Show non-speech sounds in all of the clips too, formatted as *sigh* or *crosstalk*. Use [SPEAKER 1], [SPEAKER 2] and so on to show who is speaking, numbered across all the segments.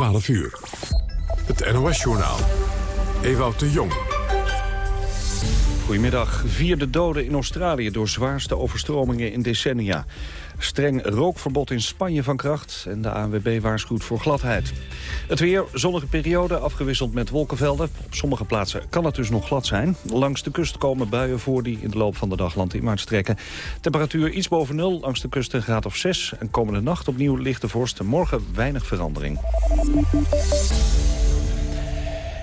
[SPEAKER 1] 12 uur. Het NOS-journaal. Ewout de Jong.
[SPEAKER 2] Goedemiddag. Vierde doden in Australië door zwaarste overstromingen in decennia. Streng rookverbod in Spanje van kracht en de ANWB waarschuwt voor gladheid. Het weer, zonnige periode, afgewisseld met wolkenvelden. Op sommige plaatsen kan het dus nog glad zijn. Langs de kust komen buien voor die in de loop van de dag landinwaarts trekken. Temperatuur iets boven nul, langs de kust een graad of 6. En komende nacht opnieuw lichte vorst, morgen weinig verandering.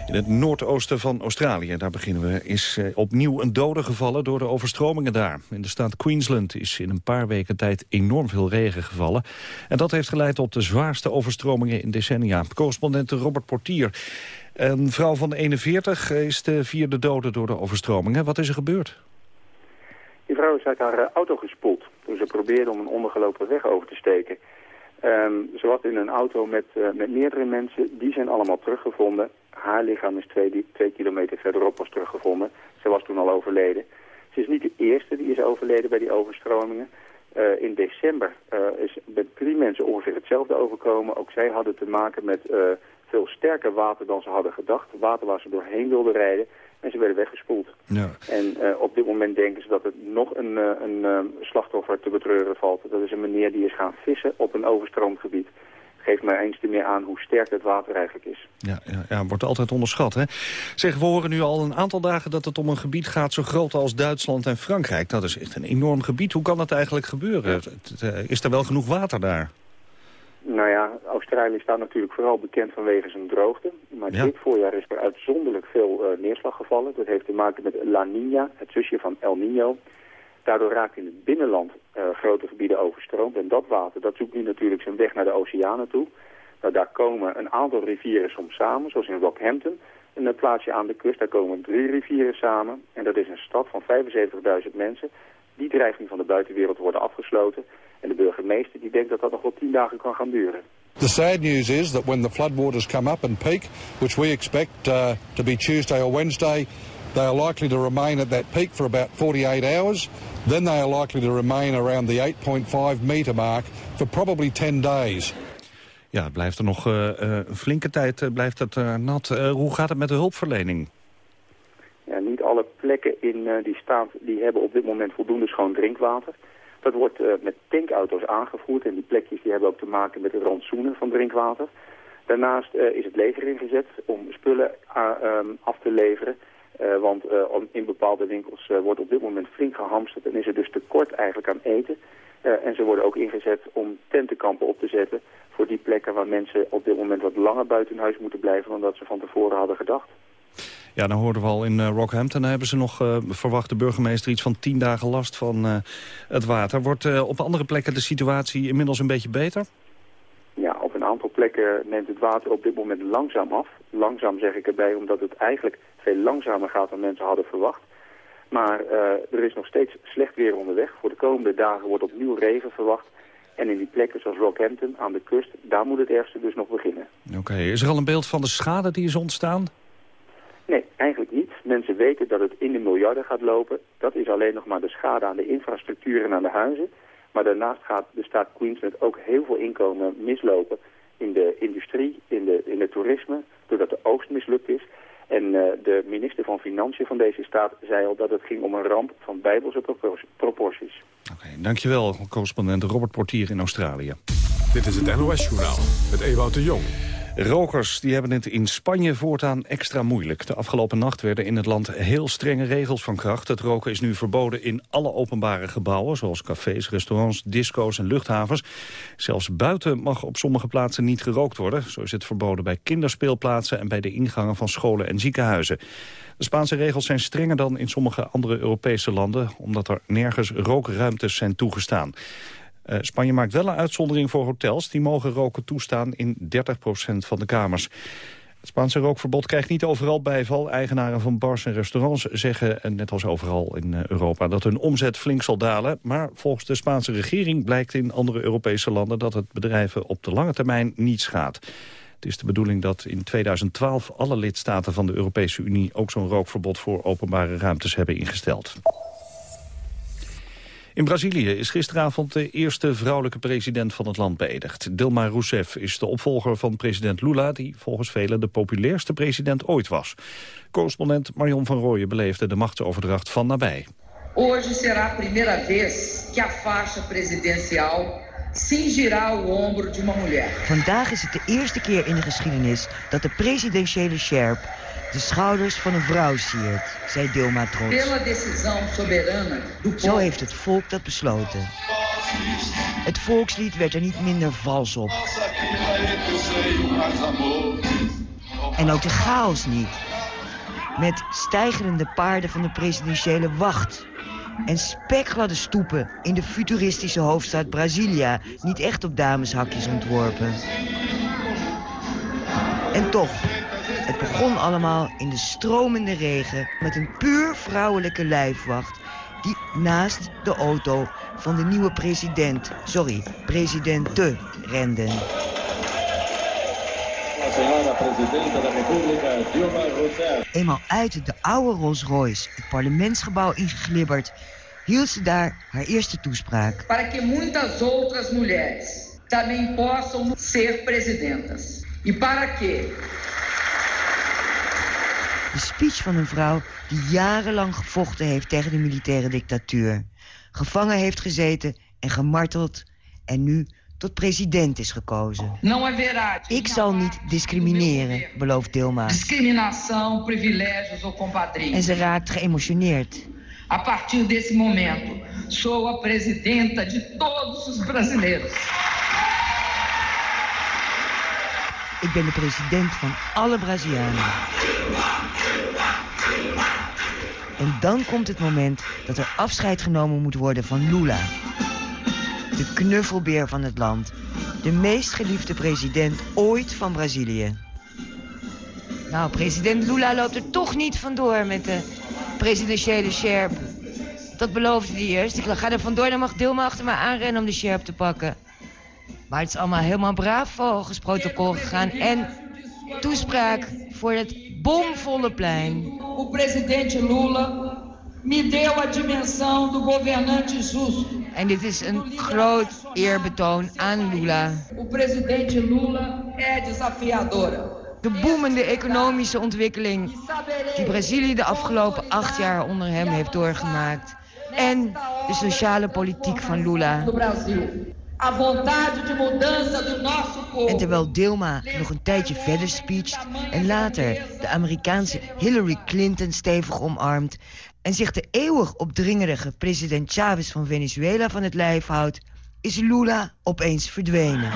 [SPEAKER 2] In het noordoosten van Australië, daar beginnen we, is eh, opnieuw een dode gevallen door de overstromingen daar. In de staat Queensland is in een paar weken tijd enorm veel regen gevallen. En dat heeft geleid tot de zwaarste overstromingen in decennia. Correspondent Robert Portier. Een vrouw van 41 is de vierde dode door de overstromingen. Wat is er gebeurd?
[SPEAKER 3] Die vrouw is uit haar eh, auto gespoeld toen ze probeerde om een ondergelopen weg over te steken. Um, ze was in een auto met, uh, met meerdere mensen. Die zijn allemaal teruggevonden. Haar lichaam is twee, twee kilometer verderop pas teruggevonden. Ze was toen al overleden. Ze is niet de eerste die is overleden bij die overstromingen. Uh, in december uh, is met drie mensen ongeveer hetzelfde overkomen. Ook zij hadden te maken met veel sterker water dan ze hadden gedacht. Water waar ze doorheen wilden rijden. En ze werden weggespoeld.
[SPEAKER 2] Ja.
[SPEAKER 3] En op dit moment denken ze dat het nog een, een slachtoffer te betreuren valt. Dat is een meneer die is gaan vissen op een overstroomd gebied geeft mij eens te meer aan hoe sterk het water eigenlijk is.
[SPEAKER 2] Ja, ja, ja, wordt altijd onderschat. Hè? Zeg, we horen nu al een aantal dagen dat het om een gebied gaat... zo groot als Duitsland en Frankrijk. Dat is echt een enorm gebied. Hoe kan dat eigenlijk gebeuren? Eh, is er wel genoeg water daar?
[SPEAKER 3] Nou ja, Australië staat natuurlijk vooral bekend vanwege zijn droogte. Maar
[SPEAKER 2] Ja.
[SPEAKER 3] dit voorjaar is er uitzonderlijk veel eh, neerslag gevallen. Dat heeft te maken met La Nina, het zusje van El Nino. Daardoor raakt in het binnenland eh, grote gebieden overstroomd. En dat water, dat zoekt nu natuurlijk zijn weg naar de oceanen toe. Nou, daar komen een aantal rivieren soms samen, zoals in Rockhampton. Een plaatsje aan de kust, daar komen drie rivieren samen. En dat is een stad van 75.000 mensen. Die dreiging van de buitenwereld worden afgesloten. En de burgemeester die denkt dat dat nog wel tien dagen kan gaan duren.
[SPEAKER 4] The sad news is that when the floodwaters come up and peak, which we expect uh, to be Tuesday or Wednesday, they are likely to remain at that peak for about 48 hours. Then they are likely to remain around the 8.5 metre mark for probably 10 days.
[SPEAKER 2] Ja, het blijft er nog eh, eh, een flinke tijd eh, blijft het, nat. Hoe gaat het met de hulpverlening?
[SPEAKER 3] Ja, niet alle plekken in eh, die staat die hebben op dit moment voldoende schoon drinkwater. Dat wordt eh, met tankauto's aangevoerd en die plekjes die hebben ook te maken met de rantsoenen van drinkwater. Daarnaast eh, is het leger ingezet om spullen a- ehm, af te leveren. Eh, want eh, in bepaalde winkels eh, wordt op dit moment flink gehamsterd en is er dus tekort eigenlijk aan eten. Eh, en ze worden ook ingezet om tentenkampen op te zetten voor die plekken waar mensen op dit moment wat langer buiten huis moeten blijven dan dat ze van tevoren hadden gedacht.
[SPEAKER 2] Ja, dan hoorden we al in eh, Rockhampton hebben ze nog, eh, verwacht de burgemeester, iets van tien dagen last van eh, het water. Wordt op andere plekken de situatie inmiddels een beetje beter?
[SPEAKER 3] Ja, op een aantal plekken neemt het water op dit moment langzaam af. Langzaam zeg ik erbij, omdat het eigenlijk veel langzamer gaat dan mensen hadden verwacht. Maar er is nog steeds slecht weer onderweg. Voor de komende dagen wordt opnieuw regen verwacht. En in die plekken zoals Rockhampton aan de kust, daar moet het ergste dus nog beginnen.
[SPEAKER 2] Oké, is er al een beeld van de schade die is ontstaan?
[SPEAKER 3] Nee, eigenlijk niet. Mensen weten dat het in de miljarden gaat lopen. Dat is alleen nog maar de schade aan de infrastructuur en aan de huizen. Maar daarnaast gaat de staat Queensland ook heel veel inkomen mislopen in de industrie, in, de, in het toerisme, doordat de oogst mislukt is. En eh, de minister van Financiën van deze staat zei al dat het ging om een ramp van bijbelse propor- proporties.
[SPEAKER 2] Oké, dankjewel, correspondent Robert Portier in Australië.
[SPEAKER 1] Dit is het NOS-journaal met Ewout de Jong.
[SPEAKER 2] Rokers die hebben het in Spanje voortaan extra moeilijk. De afgelopen nacht werden in het land heel strenge regels van kracht. Het roken is nu verboden in alle openbare gebouwen... zoals cafés, restaurants, disco's en luchthavens. Zelfs buiten mag op sommige plaatsen niet gerookt worden. Zo is het verboden bij kinderspeelplaatsen... en bij de ingangen van scholen en ziekenhuizen. De Spaanse regels zijn strenger dan in sommige andere Europese landen... omdat er nergens rookruimtes zijn toegestaan. Uh, Spanje maakt wel een uitzondering voor hotels. Die mogen roken toestaan in 30% van de kamers. Het Spaanse rookverbod krijgt niet overal bijval. Eigenaren van bars en restaurants zeggen, eh, net als overal in uh, Europa... dat hun omzet flink zal dalen. Maar volgens de Spaanse regering blijkt in andere Europese landen... dat het bedrijven op de lange termijn niet schaadt. Het is de bedoeling dat in 2012 alle lidstaten van de Europese Unie... ook zo'n rookverbod voor openbare ruimtes hebben ingesteld. In Brazilië is gisteravond de eerste vrouwelijke president van het land beëdigd. Dilma Rousseff is de opvolger van president Lula... die volgens velen de populairste president ooit was. Correspondent Marion van Rooyen beleefde de machtsoverdracht van nabij.
[SPEAKER 5] Hoje será a primeira vez que a faixa presidencial cingirá o ombro de uma mulher.
[SPEAKER 6] Vandaag is het de eerste keer in de geschiedenis dat de presidentiële sjerp de schouders van een vrouw siert, zei Dilma trots. Zo heeft het volk dat besloten. Het volkslied werd er niet minder vals op. En ook de chaos niet. Met stijgerende paarden van de presidentiële wacht. En spekgladde stoepen in de futuristische hoofdstad Brasilia. Niet echt op dameshakjes ontworpen. En toch, het begon allemaal in de stromende regen... met een puur vrouwelijke lijfwacht... die naast de auto van de nieuwe president, sorry, presidente, renden.
[SPEAKER 7] Rousseff.
[SPEAKER 6] Eenmaal uit de oude Rolls Royce het parlementsgebouw ingeglibberd... hield ze daar haar eerste toespraak.
[SPEAKER 5] Para que muitas outras mulheres também possam ser presidentas. E para que
[SPEAKER 6] De speech van een vrouw die jarenlang gevochten heeft tegen de militaire dictatuur. Gevangen heeft gezeten en gemarteld en nu tot president is gekozen. Ik zal niet discrimineren, belooft Dilma. En ze raakt geëmotioneerd.
[SPEAKER 5] A partir desse momento, sou a presidenta de todos os brasileiros.
[SPEAKER 6] Ik ben de president van alle Brazilianen. En dan komt het moment dat er afscheid genomen moet worden van Lula. De knuffelbeer van het land. De meest geliefde president ooit van Brazilië. Nou, president Lula loopt er toch niet vandoor met de presidentiële sjerp. Dat beloofde hij eerst. Ik ga er vandoor, dan mag Dilma achter me aanrennen om de sjerp te pakken. Maar het is allemaal helemaal braaf volgens protocol gegaan. En toespraak voor het bomvolle plein.
[SPEAKER 5] O presidente Lula me deu a dimensão do governante justo.
[SPEAKER 6] En dit is een groot eerbetoon aan Lula.
[SPEAKER 5] O presidente Lula é desafiadora.
[SPEAKER 6] De boemende economische ontwikkeling die Brazilië de afgelopen acht jaar onder hem heeft doorgemaakt. En de sociale politiek van Lula.
[SPEAKER 5] Do Brasil. A vontade de mudança do nosso
[SPEAKER 6] En terwijl Dilma nog een tijdje verder speecht en later de Amerikaanse Hillary Clinton stevig omarmt en zich de eeuwig opdringerige president Chavez van Venezuela van het lijf houdt, is Lula opeens verdwenen.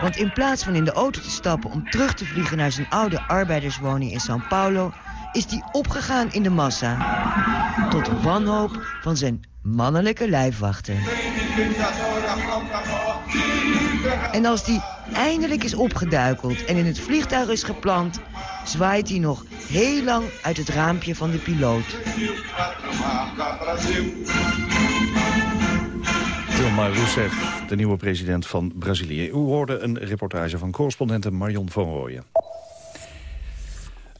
[SPEAKER 6] Want in plaats van in de auto te stappen om terug te vliegen naar zijn oude arbeiderswoning in São Paulo, is hij opgegaan in de massa. Tot wanhoop van zijn mannelijke lijfwachten. En als die eindelijk is opgeduikeld en in het vliegtuig is geplant... zwaait hij nog heel lang uit het raampje van de piloot.
[SPEAKER 2] Dilma Rousseff, de nieuwe president van Brazilië. U hoorde een reportage van correspondente Marion van Rooyen.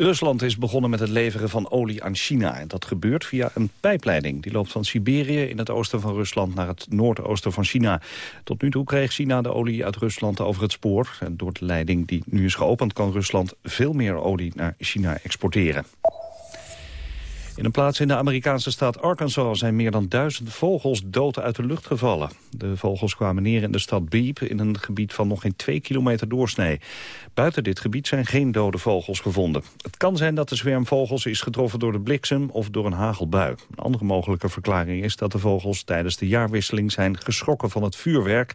[SPEAKER 2] Rusland is begonnen met het leveren van olie aan China. En dat gebeurt via een pijpleiding. Die loopt van Siberië in het oosten van Rusland naar het noordoosten van China. Tot nu toe kreeg China de olie uit Rusland over het spoor. En door de leiding die nu is geopend kan Rusland veel meer olie naar China exporteren. In een plaats in de Amerikaanse staat Arkansas zijn meer dan duizend vogels dood uit de lucht gevallen. De vogels kwamen neer in de stad Beep in een gebied van nog geen twee kilometer doorsnee. Buiten dit gebied zijn geen dode vogels gevonden. Het kan zijn dat de zwerm vogels is getroffen door de bliksem of door een hagelbui. Een andere mogelijke verklaring is dat de vogels tijdens de jaarwisseling zijn geschrokken van het vuurwerk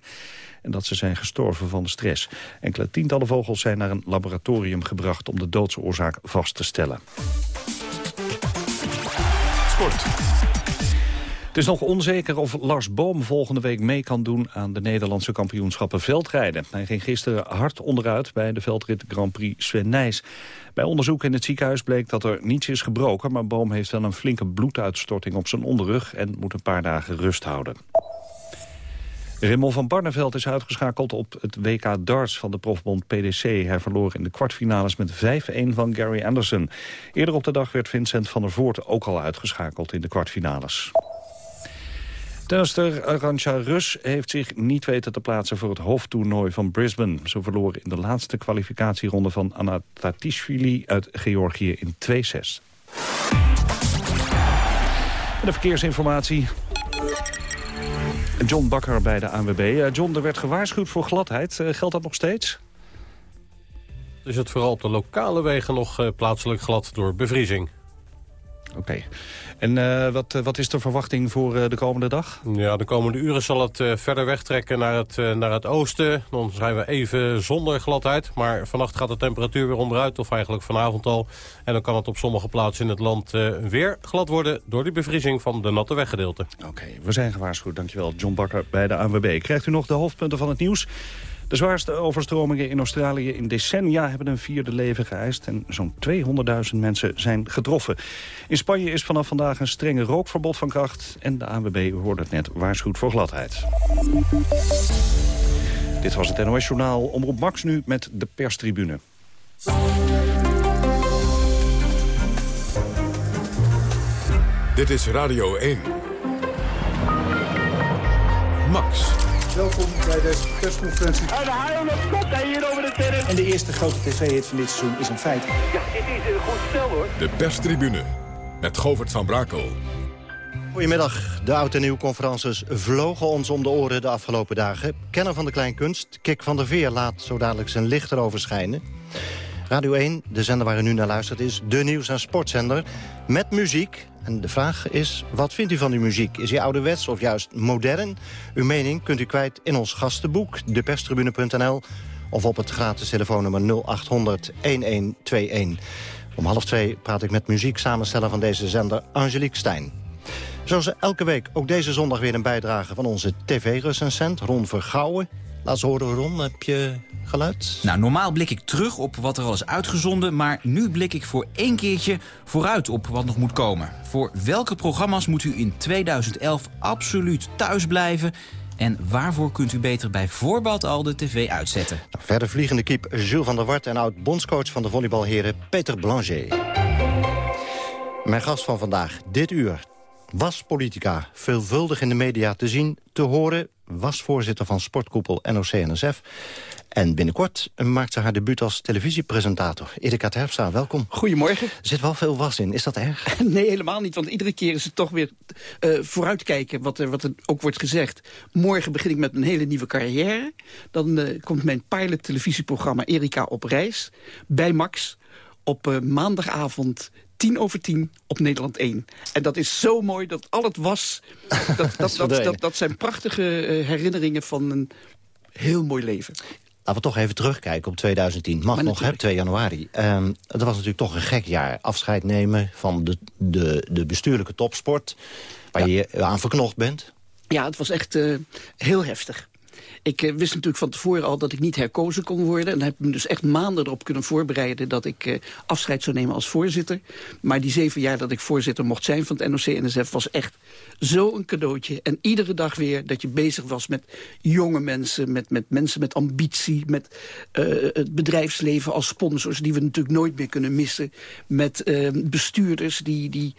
[SPEAKER 2] en dat ze zijn gestorven van de stress. Enkele tientallen vogels zijn naar een laboratorium gebracht om de doodsoorzaak vast te stellen. Het is nog onzeker of Lars Boom volgende week mee kan doen aan de Nederlandse kampioenschappen veldrijden. Hij ging gisteren hard onderuit bij de veldrit Grand Prix Sven. Bij onderzoek in het ziekenhuis bleek dat er niets is gebroken, maar Boom heeft wel een flinke bloeduitstorting op zijn onderrug en moet een paar dagen rust houden. Raymond van Barneveld is uitgeschakeld op het WK darts van de profbond PDC. Hij verloor in de kwartfinales met 5-1 van Gary Anderson. Eerder op de dag werd Vincent van der Voort ook al uitgeschakeld in de kwartfinales. Tennister Arantxa Rus heeft zich niet weten te plaatsen voor het hoofdtoernooi van Brisbane. Ze verloor in de laatste kwalificatieronde van Anatatishvili uit Georgië in 2-6. De verkeersinformatie. John Bakker bij de ANWB. Eh, John, er werd gewaarschuwd voor gladheid. Eh, geldt dat nog steeds?
[SPEAKER 8] Is het vooral op de lokale wegen nog eh, plaatselijk glad door bevriezing.
[SPEAKER 2] Oké. En uh, wat, eh, wat is de verwachting voor uh, de komende dag?
[SPEAKER 8] Ja, de komende uren zal het uh, verder wegtrekken naar het, naar het oosten. Dan zijn we even zonder gladheid. Maar vannacht gaat de temperatuur weer onderuit, of eigenlijk vanavond al. En dan kan het op sommige plaatsen in het land weer glad worden... door die bevriezing van de natte weggedeelte.
[SPEAKER 2] Oké, we zijn gewaarschuwd. Dankjewel, John Bakker bij de ANWB. Krijgt u nog de hoofdpunten van het nieuws? De zwaarste overstromingen in Australië in decennia hebben een vierde leven geëist... en zo'n 200.000 mensen zijn getroffen. In Spanje is vanaf vandaag een strenge rookverbod van kracht... en de ANWB hoorde het net waarschuwt voor gladheid. Dit was het NOS Journaal. Omroep Max nu met de perstribune.
[SPEAKER 1] Dit is Radio 1. Max.
[SPEAKER 9] Welkom bij deze persconferentie.
[SPEAKER 10] En de haal komt hij hier over de terrein.
[SPEAKER 9] En de eerste grote tv-hit van dit seizoen is een feit.
[SPEAKER 10] Ja, dit is een goed spel hoor.
[SPEAKER 1] De perstribune met Govert van Brakel.
[SPEAKER 11] Goedemiddag. De oud- en nieuwconferences vlogen ons om de oren de afgelopen dagen. Kenner van de kleinkunst, Kik van der Veer, laat zo dadelijk zijn licht erover schijnen. Radio 1, de zender waar u nu naar luistert, is de nieuws- en sportzender. Met muziek. En de vraag is, wat vindt u van die muziek? Is hij ouderwets of juist modern? Uw mening kunt u kwijt in ons gastenboek, deperstribune.nl... of op het gratis telefoonnummer 0800-1121. Om half twee praat ik met muziek samensteller van deze zender, Angelique Stijn. Zoals elke week ook deze zondag weer een bijdrage van onze tv-recensent Ron Vergouwen. Laat ze horen, Ron. Heb je geluid?
[SPEAKER 12] Nou, normaal blik ik terug op wat er al is uitgezonden... maar nu blik ik voor één keertje vooruit op wat nog moet komen. Voor welke programma's moet u in 2011 absoluut thuis blijven... En waarvoor kunt u beter bij voorbaat al de tv uitzetten?
[SPEAKER 11] Nou, verder vliegende kiep Jules van der Wart en oud-bondscoach van de volleybalheren Peter Blanger. Mijn gast van vandaag, dit uur, was politica. Veelvuldig in de media te zien, te horen. Was voorzitter van sportkoepel NOC-NSF. En binnenkort maakt ze haar debuut als televisiepresentator. Erika Terpstra, welkom.
[SPEAKER 13] Goedemorgen.
[SPEAKER 11] Er zit wel veel was in. Is dat erg? *laughs*
[SPEAKER 13] Nee, helemaal niet. Want iedere keer is het toch weer uh, vooruitkijken wat er, wat er ook wordt gezegd. Morgen begin ik met een hele nieuwe carrière. Dan uh, komt mijn pilot televisieprogramma Erika op reis. Bij Max. Op uh, maandagavond tien over tien op Nederland 1. En dat is zo mooi dat al het was... *laughs* Dat, dat, dat, dat, dat zijn prachtige uh, herinneringen van een heel mooi leven.
[SPEAKER 11] Laten we toch even terugkijken op 2010. Mag nog, hè, 2 januari. Um, dat was natuurlijk toch een gek jaar. Afscheid nemen van de, de, de bestuurlijke topsport... waar ja. je aan verknocht bent.
[SPEAKER 13] Ja, het was echt uh, heel heftig. Ik uh, wist natuurlijk van tevoren al dat ik niet herkozen kon worden. En heb me dus echt maanden erop kunnen voorbereiden... dat ik uh, afscheid zou nemen als voorzitter. Maar die zeven jaar dat ik voorzitter mocht zijn van het NOC-NSF... was echt zo'n cadeautje. En iedere dag weer dat je bezig was met jonge mensen... met, met mensen met ambitie, met uh, het bedrijfsleven als sponsors... die we natuurlijk nooit meer kunnen missen. Met bestuurders die, die,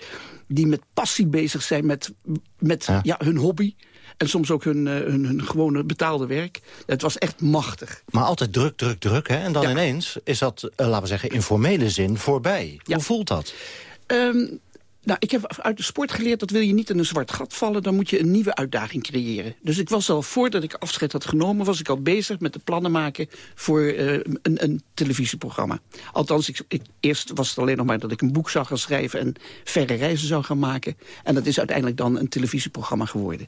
[SPEAKER 13] die met passie bezig zijn met, met ja. ja hun hobby... En soms ook hun, hun, hun, gewone betaalde werk. Het was echt machtig.
[SPEAKER 11] Maar altijd druk, druk, druk. Hè? En dan ja. ineens is dat, uh, laten we zeggen, in formele zin voorbij. Ja. Hoe voelt dat?
[SPEAKER 13] Um, nou, ik heb uit de sport geleerd dat wil je niet in een zwart gat vallen... dan moet je een nieuwe uitdaging creëren. Dus ik was al, voordat ik afscheid had genomen... was ik al bezig met de plannen maken voor uh, een, een, televisieprogramma. Althans, ik, eerst was het alleen nog maar dat ik een boek zou gaan schrijven... en verre reizen zou gaan maken. En dat is uiteindelijk dan een televisieprogramma geworden.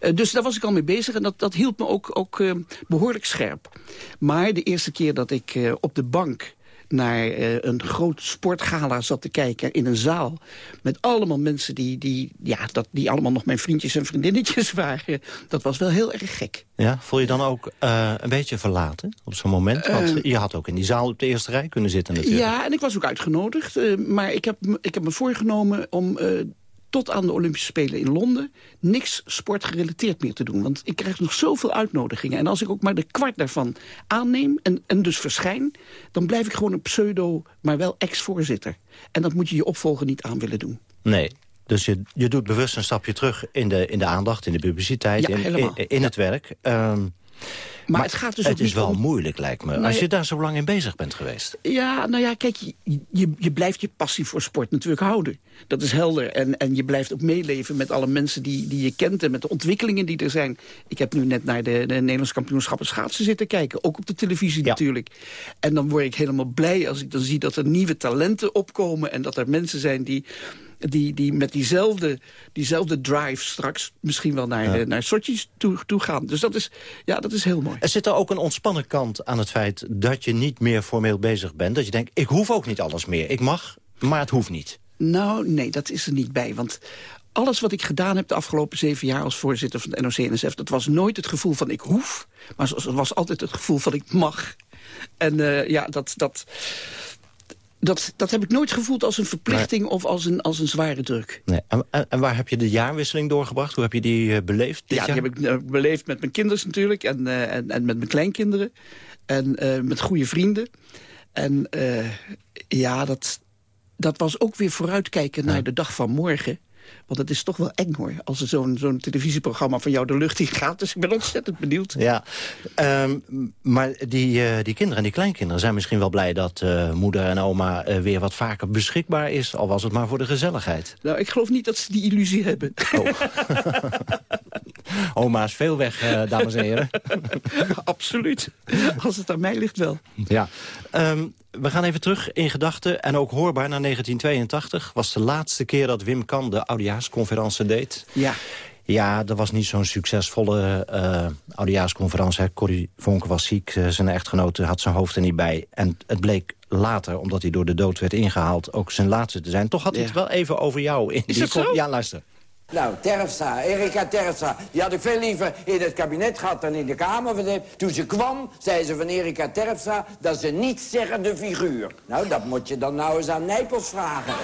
[SPEAKER 13] Uh, dus daar was ik al mee bezig en dat, dat hield me ook, ook uh, behoorlijk scherp. Maar de eerste keer dat ik op de bank naar uh, een groot sportgala zat te kijken in een zaal... met allemaal mensen die, die, ja, dat, die allemaal nog mijn vriendjes en vriendinnetjes *laughs* waren. Dat was wel heel erg gek.
[SPEAKER 11] Ja, voel je dan ook uh, een beetje verlaten op zo'n moment? Want uh, je had ook in die zaal op de eerste rij kunnen zitten natuurlijk.
[SPEAKER 13] Ja, en ik was ook uitgenodigd. maar ik heb, ik heb me voorgenomen om tot aan de Olympische Spelen in Londen... niks sportgerelateerd meer te doen. Want ik krijg nog zoveel uitnodigingen. En als ik ook maar de kwart daarvan aanneem en, en dus verschijn... dan blijf ik gewoon een pseudo, maar wel ex-voorzitter. En dat moet je je opvolger niet aan willen doen.
[SPEAKER 11] Nee, Dus je, je doet bewust een stapje terug in de, in de aandacht, in de publiciteit,
[SPEAKER 13] Ja,
[SPEAKER 11] in, in, in het werk. Ehm,
[SPEAKER 13] Maar, het gaat dus
[SPEAKER 11] het is wel
[SPEAKER 13] om-
[SPEAKER 11] moeilijk, lijkt me, als je daar zo lang in bezig bent geweest.
[SPEAKER 13] Ja, nou ja, kijk, je, je, je blijft je passie voor sport natuurlijk houden. Dat is helder. En, en je blijft ook meeleven met alle mensen die, die je kent... en met de ontwikkelingen die er zijn. Ik heb nu net naar de, de Nederlands kampioenschappen schaatsen zitten kijken. Ook op de televisie natuurlijk. En dan word ik helemaal blij als ik dan zie dat er nieuwe talenten opkomen... en dat er mensen zijn die... Die, die met diezelfde, diezelfde drive straks misschien wel naar, de, naar Sochi toe, toe gaan. Dus dat is, ja, dat is heel mooi.
[SPEAKER 11] Er zit er ook een ontspannen kant aan het feit dat je niet meer formeel bezig bent. Dat je denkt, ik hoef ook niet alles meer. Ik mag, maar het hoeft niet.
[SPEAKER 13] Nou, nee, dat is er niet bij. Want alles wat ik gedaan heb de afgelopen zeven jaar als voorzitter van het NOC-NSF... dat was nooit het gevoel van ik hoef, maar het was altijd het gevoel van ik mag. En eh, ja, dat, dat, dat, dat heb ik nooit gevoeld als een verplichting of als een, als een zware druk.
[SPEAKER 11] Nee. En, waar heb je de jaarwisseling doorgebracht? Hoe heb je die eh, beleefd dit
[SPEAKER 13] Ja, die
[SPEAKER 11] jaar?
[SPEAKER 13] heb ik eh, beleefd met mijn kinderen natuurlijk en, eh, en, en met mijn kleinkinderen. En met goede vrienden. En ja, dat, dat was ook weer vooruitkijken naar de dag van morgen. Want het is toch wel eng hoor, als er zo'n zo'n televisieprogramma van jou de lucht in gaat. Dus ik ben ontzettend benieuwd.
[SPEAKER 11] Ja, ehm, maar die, eh, die kinderen en die kleinkinderen zijn misschien wel blij... dat eh, moeder en oma eh, weer wat vaker beschikbaar is. Al was het maar voor de gezelligheid.
[SPEAKER 13] Nou, ik geloof niet dat ze die illusie hebben. *laughs*
[SPEAKER 11] Oma is veel weg, dames en heren. *laughs*
[SPEAKER 13] Absoluut. Als het aan mij ligt wel.
[SPEAKER 11] Ja. Ehm, we gaan even terug in gedachten en ook hoorbaar naar 1982. Was de laatste keer dat Wim Kan de oudejaarsconferentie deed.
[SPEAKER 13] Ja.
[SPEAKER 11] Ja, dat was niet zo'n succesvolle oudejaarsconferentie. hè. Corrie Vonk was ziek, eh, zijn echtgenote had zijn hoofd er niet bij. En het bleek later, omdat hij door de dood werd ingehaald... ook zijn laatste te zijn. Toch had hij het wel even over jou. In
[SPEAKER 14] Is
[SPEAKER 11] die
[SPEAKER 14] dat zo?
[SPEAKER 11] Ja, luister.
[SPEAKER 14] Nou, Terpstra, Erika Terpstra, die had ik veel liever in het kabinet gehad dan in de Kamer. Eh, Toen ze kwam, zei ze van Erika Terpstra, dat is een nietszeggende figuur. Nou, dat moet je dan nou eens aan Nijpels vragen.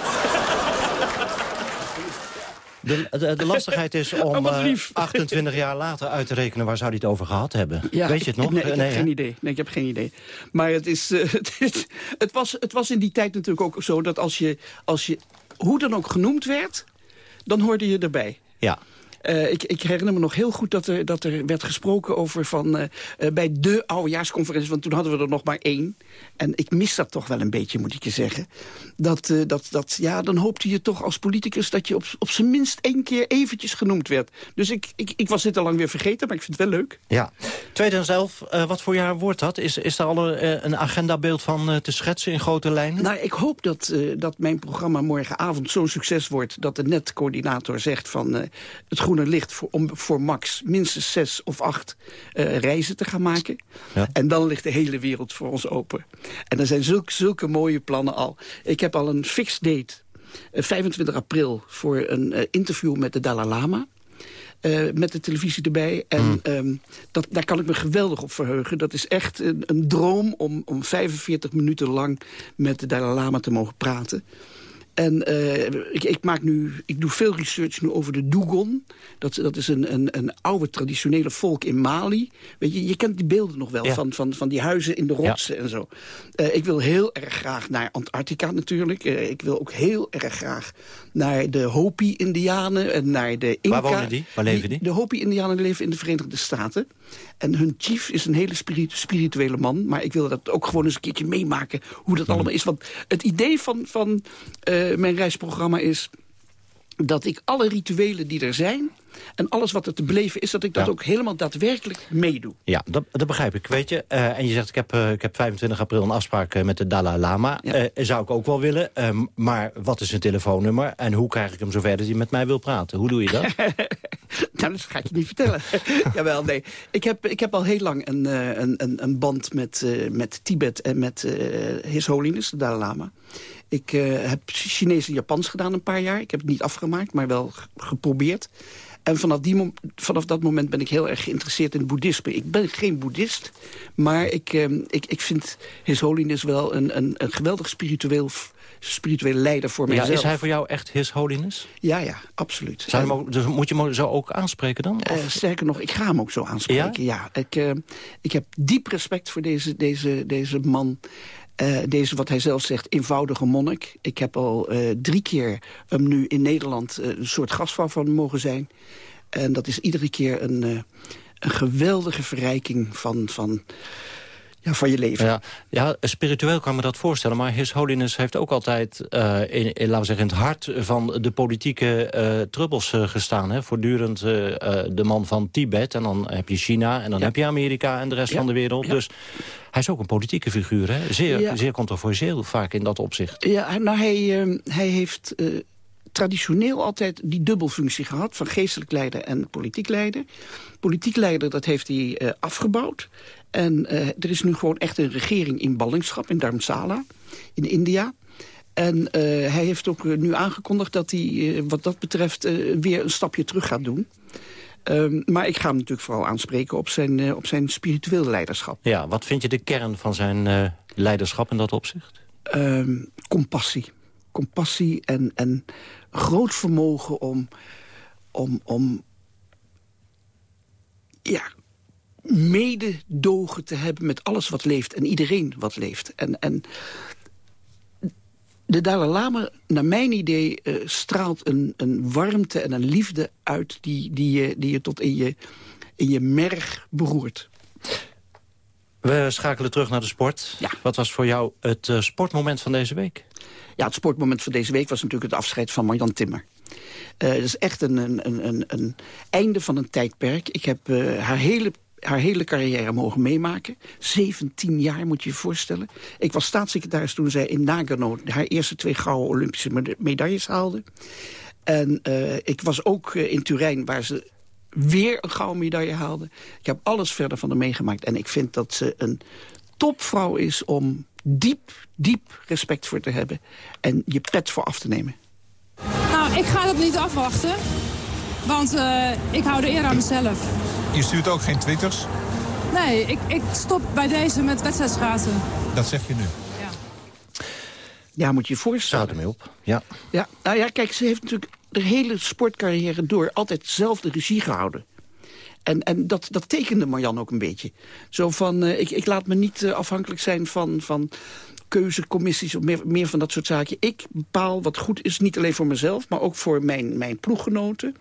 [SPEAKER 11] De, de, de lastigheid is *laughs* om
[SPEAKER 13] Oh,
[SPEAKER 11] eh,
[SPEAKER 13] lief.
[SPEAKER 11] 28 jaar later uit te rekenen... waar zou hij het over gehad hebben.
[SPEAKER 13] Ja,
[SPEAKER 11] Weet je het nog?
[SPEAKER 13] Nee, ik
[SPEAKER 11] Nee,
[SPEAKER 13] heb geen idee. Nee, ik heb geen idee. Maar het, is, eh, *laughs* het, is- het, was, het was in die tijd natuurlijk ook zo dat als je, als je hoe dan ook genoemd werd, dan hoorde je erbij.
[SPEAKER 11] Ja.
[SPEAKER 13] Eh, ik, ik herinner me nog heel goed dat er, dat er werd gesproken over van, eh, eh, bij de oudejaarsconferentie, want toen hadden we er nog maar één. En ik mis dat toch wel een beetje, moet ik je zeggen. Dat, dat, dat, ja, dan hoopte je toch als politicus dat je op, op zijn minst één keer eventjes genoemd werd. Dus ik, ik, ik was dit al lang weer vergeten, maar ik vind het wel leuk.
[SPEAKER 11] Ja. 2011, eh, wat voor jaar wordt dat? Is, is daar al een, een agendabeeld van te schetsen in grote lijnen?
[SPEAKER 13] Nou, ik hoop dat, dat mijn programma morgenavond zo'n succes wordt... dat de netcoördinator zegt van het groene licht voor, om voor Max minstens zes of acht eh, reizen te gaan maken.
[SPEAKER 11] Ja.
[SPEAKER 13] En dan ligt de hele wereld voor ons open. En er zijn zulke, zulke mooie plannen al. Ik heb al een fixed date, eh, 25 april, voor een eh, interview met de Dalai Lama. Eh, met de televisie erbij. En ehm, dat, daar kan ik me geweldig op verheugen. Dat is echt een, een droom om, om 45 minuten lang met de Dalai Lama te mogen praten. En eh, ik, ik, maak nu, ik doe veel research nu over de Dogon. Dat, dat is een, een, een oude traditionele volk in Mali. Weet je, je kent die beelden nog wel
[SPEAKER 11] Ja.
[SPEAKER 13] van, van, van die huizen in de rotsen en zo. Eh, ik wil heel erg graag naar Antarctica natuurlijk. Eh, ik wil ook heel erg graag naar de Hopi-Indianen en naar de Inca.
[SPEAKER 11] Waar wonen die? Waar leven die?
[SPEAKER 13] De Hopi-Indianen leven in de Verenigde Staten. En hun chief is een hele spiritu- spirituele man. Maar ik wil dat ook gewoon eens een keertje meemaken hoe dat allemaal is. Want het idee van, van eh, mijn reisprogramma is dat ik alle rituelen die er zijn... en alles wat er te beleven is, dat ik dat
[SPEAKER 11] Ja.
[SPEAKER 13] ook helemaal daadwerkelijk meedoe.
[SPEAKER 11] Ja, dat, dat begrijp ik. Weet je, eh, en je zegt, ik heb, eh, ik heb 25 april een afspraak eh, met de Dalai Lama. Zou ik ook wel willen. Ehm, maar wat is zijn telefoonnummer? En hoe krijg ik hem zover dat hij met mij wil praten? Hoe doe je dat? *laughs*
[SPEAKER 13] Nou, dat ga ik je niet vertellen. *laughs* Jawel, nee. Ik heb, ik heb al heel lang een, een, een, band met, met Tibet en met His Holiness, de Dalai Lama. Ik eh, heb Chinees en Japans gedaan een paar jaar. Ik heb het niet afgemaakt, maar wel geprobeerd. En vanaf, die vanaf dat moment ben ik heel erg geïnteresseerd in het boeddhisme. Ik ben geen boeddhist, maar ik, eh, ik, ik vind His Holiness wel een, een, een geweldig spiritueel, spirituele leider voor
[SPEAKER 11] ja,
[SPEAKER 13] mijzelf.
[SPEAKER 11] is hij voor jou echt His Holiness?
[SPEAKER 13] Ja, ja, absoluut.
[SPEAKER 11] Zou je hem ook, dus moet je hem zo ook aanspreken dan?
[SPEAKER 13] Eh, sterker nog, ik ga hem ook zo aanspreken. Ja? Ik, eh, ik heb diep respect voor deze, deze, deze man. Uh, deze, wat hij zelf zegt, eenvoudige monnik. Ik heb al uh, drie keer hem nu in Nederland uh, een soort gastvrouw van mogen zijn. En dat is iedere keer een, een geweldige verrijking van... van ja, van je leven.
[SPEAKER 11] Ja, ja, spiritueel kan me dat voorstellen. Maar His Holiness heeft ook altijd uh, in, in, laten we zeggen, in het hart van de politieke uh, trubbels uh, gestaan. Hè? Voortdurend de man van Tibet en dan heb je China en dan ja. heb je Amerika en de rest
[SPEAKER 13] Ja.
[SPEAKER 11] van de wereld. Dus hij is ook een politieke figuur. Hè? Zeer, zeer controversieel vaak in dat opzicht.
[SPEAKER 13] Ja, hij- nou, hij, eh, hij heeft eh, traditioneel altijd die dubbelfunctie gehad... van geestelijk leider en politiek leider. Politiek leider, dat heeft hij eh, afgebouwd. En eh, er is nu gewoon echt een regering in ballingschap, in Dharamsala, in India... En eh, hij heeft ook eh, nu aangekondigd dat hij wat dat betreft weer een stapje terug gaat doen. Ehm, maar ik ga hem natuurlijk vooral aanspreken op zijn, op zijn spirituele leiderschap.
[SPEAKER 11] Ja, wat vind je de kern van zijn leiderschap in dat opzicht?
[SPEAKER 13] Ehm, compassie. Compassie en, en groot vermogen om, om, om ja, mededogen te hebben met alles wat leeft en iedereen wat leeft. En, en de Dalai Lama, naar mijn idee, eh, straalt een, een warmte en een liefde uit... die, die, je, die je tot in je, in je merg beroert.
[SPEAKER 11] We schakelen terug naar de sport. Wat was voor jou het eh, sportmoment van deze week?
[SPEAKER 13] Ja, het sportmoment van deze week was natuurlijk het afscheid van Marjan Timmer. Eh het is echt een, een, een, een, einde van een tijdperk. Ik heb haar, hele, haar hele carrière mogen meemaken. 17 jaar moet je je voorstellen. Ik was staatssecretaris toen zij in Nagano... haar eerste twee gouden Olympische meda- medailles haalde. En eh, ik was ook eh, in Turijn waar ze weer een gouden medaille haalde. Ik heb alles verder van haar meegemaakt. En ik vind dat ze een topvrouw is om diep, diep respect voor te hebben. En je pet voor af te nemen.
[SPEAKER 15] Nou, ik ga dat niet afwachten. Want eh, ik hou de eer aan mezelf.
[SPEAKER 16] Je stuurt ook geen twitters?
[SPEAKER 15] Nee, ik, ik stop bij deze met wedstrijdschaatsen.
[SPEAKER 16] Dat zeg je nu.
[SPEAKER 13] Ja, moet je je voorstellen.
[SPEAKER 11] Staat ermee op, ja.
[SPEAKER 13] Ja, nou ja, kijk, ze heeft natuurlijk de hele sportcarrière door altijd zelf de regie gehouden. En, en dat, dat tekende Marjan ook een beetje. Zo van, eh, ik, ik laat me niet eh, afhankelijk zijn van, van keuzecommissies of meer, meer van dat soort zaken. Ik bepaal wat goed is, niet alleen voor mezelf, maar ook voor mijn, mijn ploeggenoten.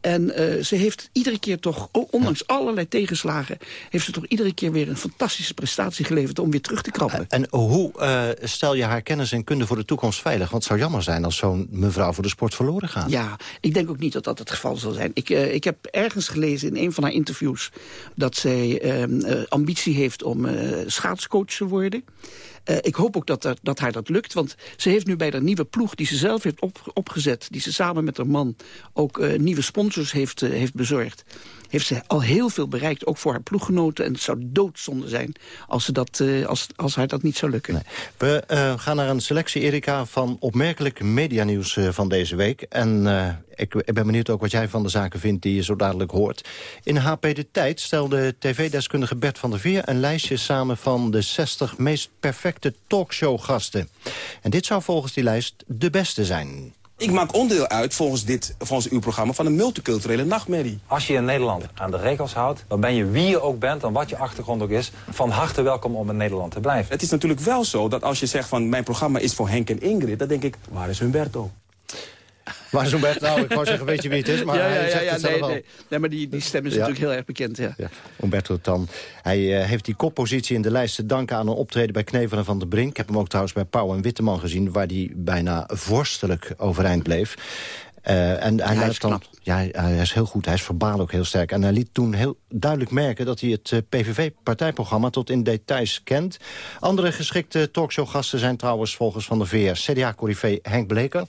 [SPEAKER 13] En eh, ze heeft iedere keer toch, ondanks allerlei tegenslagen... heeft ze toch iedere keer weer een fantastische prestatie geleverd om weer terug te krabbelen.
[SPEAKER 11] En hoe eh, stel je haar kennis en kunde voor de toekomst veilig? Want het zou jammer zijn als zo'n mevrouw voor de sport verloren gaat.
[SPEAKER 13] Ja, ik denk ook niet dat dat het geval zal zijn. Ik, eh, ik heb ergens gelezen in een van haar interviews... dat zij ehm, eh, ambitie heeft om schaatscoach te worden. Eh, ik hoop ook dat, dat, haar dat lukt. Want ze heeft nu bij de nieuwe ploeg die ze zelf heeft op, opgezet... die ze samen met haar man ook eh, nieuwe sponsors heeft, eh, heeft bezorgd... heeft ze al heel veel bereikt, ook voor haar ploeggenoten. En het zou doodzonde zijn als, ze dat, eh, als, als haar dat niet zou lukken.
[SPEAKER 11] We eh, gaan naar een selectie, Erika, van opmerkelijk medianieuws eh, van deze week. En ik, ik ben benieuwd ook wat jij van de zaken vindt die je zo dadelijk hoort. In HP De Tijd stelde tv-deskundige Bert van der Veer... een lijstje samen van de 60 meest perfecte talkshowgasten. En dit zou volgens die lijst de beste zijn.
[SPEAKER 17] Ik maak onderdeel uit, volgens, dit, volgens uw programma, van een multiculturele nachtmerrie.
[SPEAKER 18] Als je in Nederland aan de regels houdt, dan ben je wie je ook bent en wat je achtergrond ook is, van harte welkom om in Nederland te blijven.
[SPEAKER 17] Het is natuurlijk wel zo dat als je zegt van mijn programma is voor Henk en Ingrid, dan denk ik, waar is Humberto?
[SPEAKER 11] Waar is Humberto? Nou, ik wou zeggen, weet je wie het is, maar
[SPEAKER 13] ja, ja,
[SPEAKER 11] hij zegt
[SPEAKER 13] ja,
[SPEAKER 11] het
[SPEAKER 13] nee, nee. nee, maar die, die stem is natuurlijk heel erg bekend. Ja.
[SPEAKER 11] Umberto Tan. Hij eh, heeft die koppositie in de lijst te danken aan een optreden bij Knevelen van de Brink. Ik heb hem ook trouwens bij Pauw en Witteman gezien... waar hij bijna vorstelijk overeind bleef. Eh, en hij,
[SPEAKER 13] hij is
[SPEAKER 11] dan, ja, hij- hij is heel goed. Hij is verbaal ook heel sterk. En hij liet toen heel duidelijk merken dat hij het eh, PVV-partijprogramma tot in details kent. Andere geschikte talkshowgasten zijn trouwens volgens Van der Veer... CDA-corrivé Henk Bleker.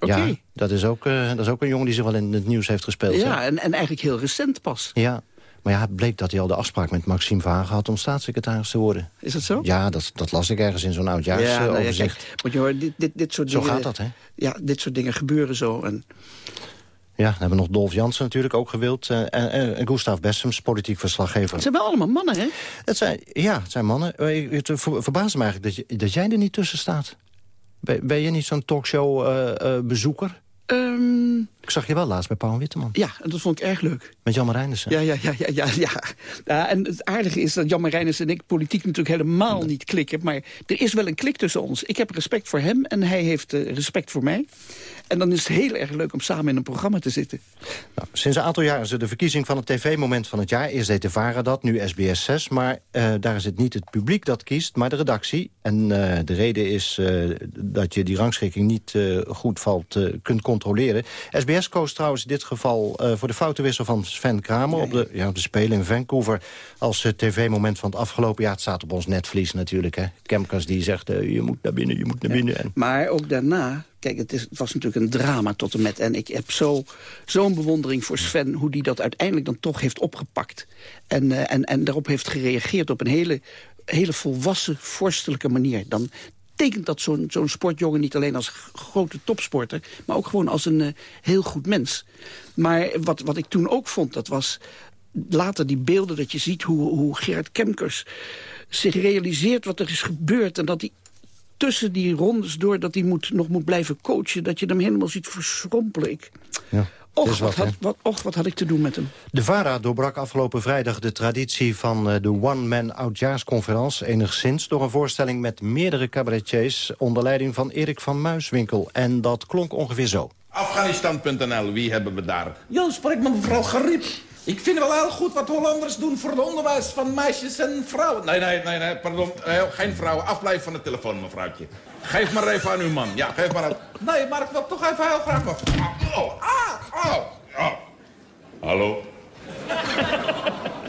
[SPEAKER 11] Ja, dat is, ook, eh, dat is ook een jongen die zich wel in het nieuws heeft gespeeld.
[SPEAKER 13] Ja, en, en eigenlijk heel recent pas.
[SPEAKER 11] Ja, maar ja, het bleek dat hij al de afspraak met Maxime Verhagen had... om staatssecretaris te worden.
[SPEAKER 13] Is dat zo?
[SPEAKER 11] Ja, dat, dat las ik ergens in zo'n
[SPEAKER 13] Ja, nou ja,
[SPEAKER 11] oudjaarsoverzicht.
[SPEAKER 13] kijk, moet je horen, dit, dit, dit soort
[SPEAKER 11] Zo
[SPEAKER 13] dingen...
[SPEAKER 11] gaat dat, hè?
[SPEAKER 13] Ja, dit soort dingen gebeuren zo. En
[SPEAKER 11] Ja, dan hebben we nog Dolf Jansen natuurlijk ook gewild. eh, en, en, Gustav Bessems, politiek verslaggever.
[SPEAKER 13] het zijn wel allemaal mannen, hè?
[SPEAKER 11] Het zijn, ja, het zijn mannen. Eh, Het ver- verbaast me eigenlijk dat, je, dat jij er niet tussen staat. Ben, je niet zo'n talkshow-bezoeker?
[SPEAKER 13] Ehm,
[SPEAKER 11] Ik zag je wel laatst bij Paul Witteman.
[SPEAKER 13] Ja, en dat vond ik erg leuk.
[SPEAKER 11] Met Jan Marijnissen.
[SPEAKER 13] Ja, ja, ja, ja, ja, ja. ja. En het aardige is dat Jan Marijnissen en ik politiek natuurlijk helemaal niet klikken. Maar er is wel een klik tussen ons. Ik heb respect voor hem en hij heeft uh, respect voor mij. En dan is het heel erg leuk om samen in een programma te zitten.
[SPEAKER 11] Nou, sinds een aantal jaar is er de verkiezing van het tv-moment van het jaar. Eerst deed de VARA dat, nu SBS 6. Maar uh, daar is het niet het publiek dat kiest, maar de redactie. En uh, de reden is dat je die rangschikking niet goed valt, kunt controleren. SBS koos trouwens in dit geval voor de foutenwissel van Sven Kramer... op de, ja, de Spelen in Vancouver als tv-moment van het afgelopen jaar. Het staat op ons netvlies natuurlijk. Hè. Kemkers die zegt, je moet naar binnen, je moet naar binnen. En...
[SPEAKER 13] Maar ook daarna Kijk, het, is, het, was natuurlijk een drama tot en met. En ik heb zo'n zo bewondering voor Sven... hoe die dat uiteindelijk dan toch heeft opgepakt. En, uh, en, en daarop heeft gereageerd op een hele, hele volwassen, vorstelijke manier. Dan tekent dat zo'n zo'n sportjongen niet alleen als grote topsporter... maar ook gewoon als een uh, heel goed mens. Maar wat, wat ik toen ook vond, dat was later die beelden dat je ziet... hoe, hoe Gerard Kemkers zich realiseert wat er is gebeurd... en dat hij tussen die rondes door dat hij moet, nog moet blijven coachen... dat je hem helemaal ziet verschrompelen.
[SPEAKER 11] Ja.
[SPEAKER 13] Och
[SPEAKER 11] wat,
[SPEAKER 13] wat, had, wat, och, wat had ik te doen met hem.
[SPEAKER 11] De VARA doorbrak afgelopen vrijdag de traditie van uh, de One-Man Oudjaarsconferentie... enigszins door een voorstelling met meerdere cabaretiers... onder leiding van Erik van Muiswinkel. En dat klonk ongeveer zo.
[SPEAKER 19] Afghanistan.nl, wie hebben we daar?
[SPEAKER 20] Jan, spreek met mevrouw Gariep. Ik vind wel heel goed wat Hollanders doen voor het onderwijs van meisjes en vrouwen.
[SPEAKER 19] Nee, nee, nee, nee pardon. geen vrouwen. Afblijven van de telefoon, mevrouwtje. Geef maar even aan uw man. Ja, geef maar aan...
[SPEAKER 20] Nee, maar ik wil toch even heel graag
[SPEAKER 19] oh. Hallo?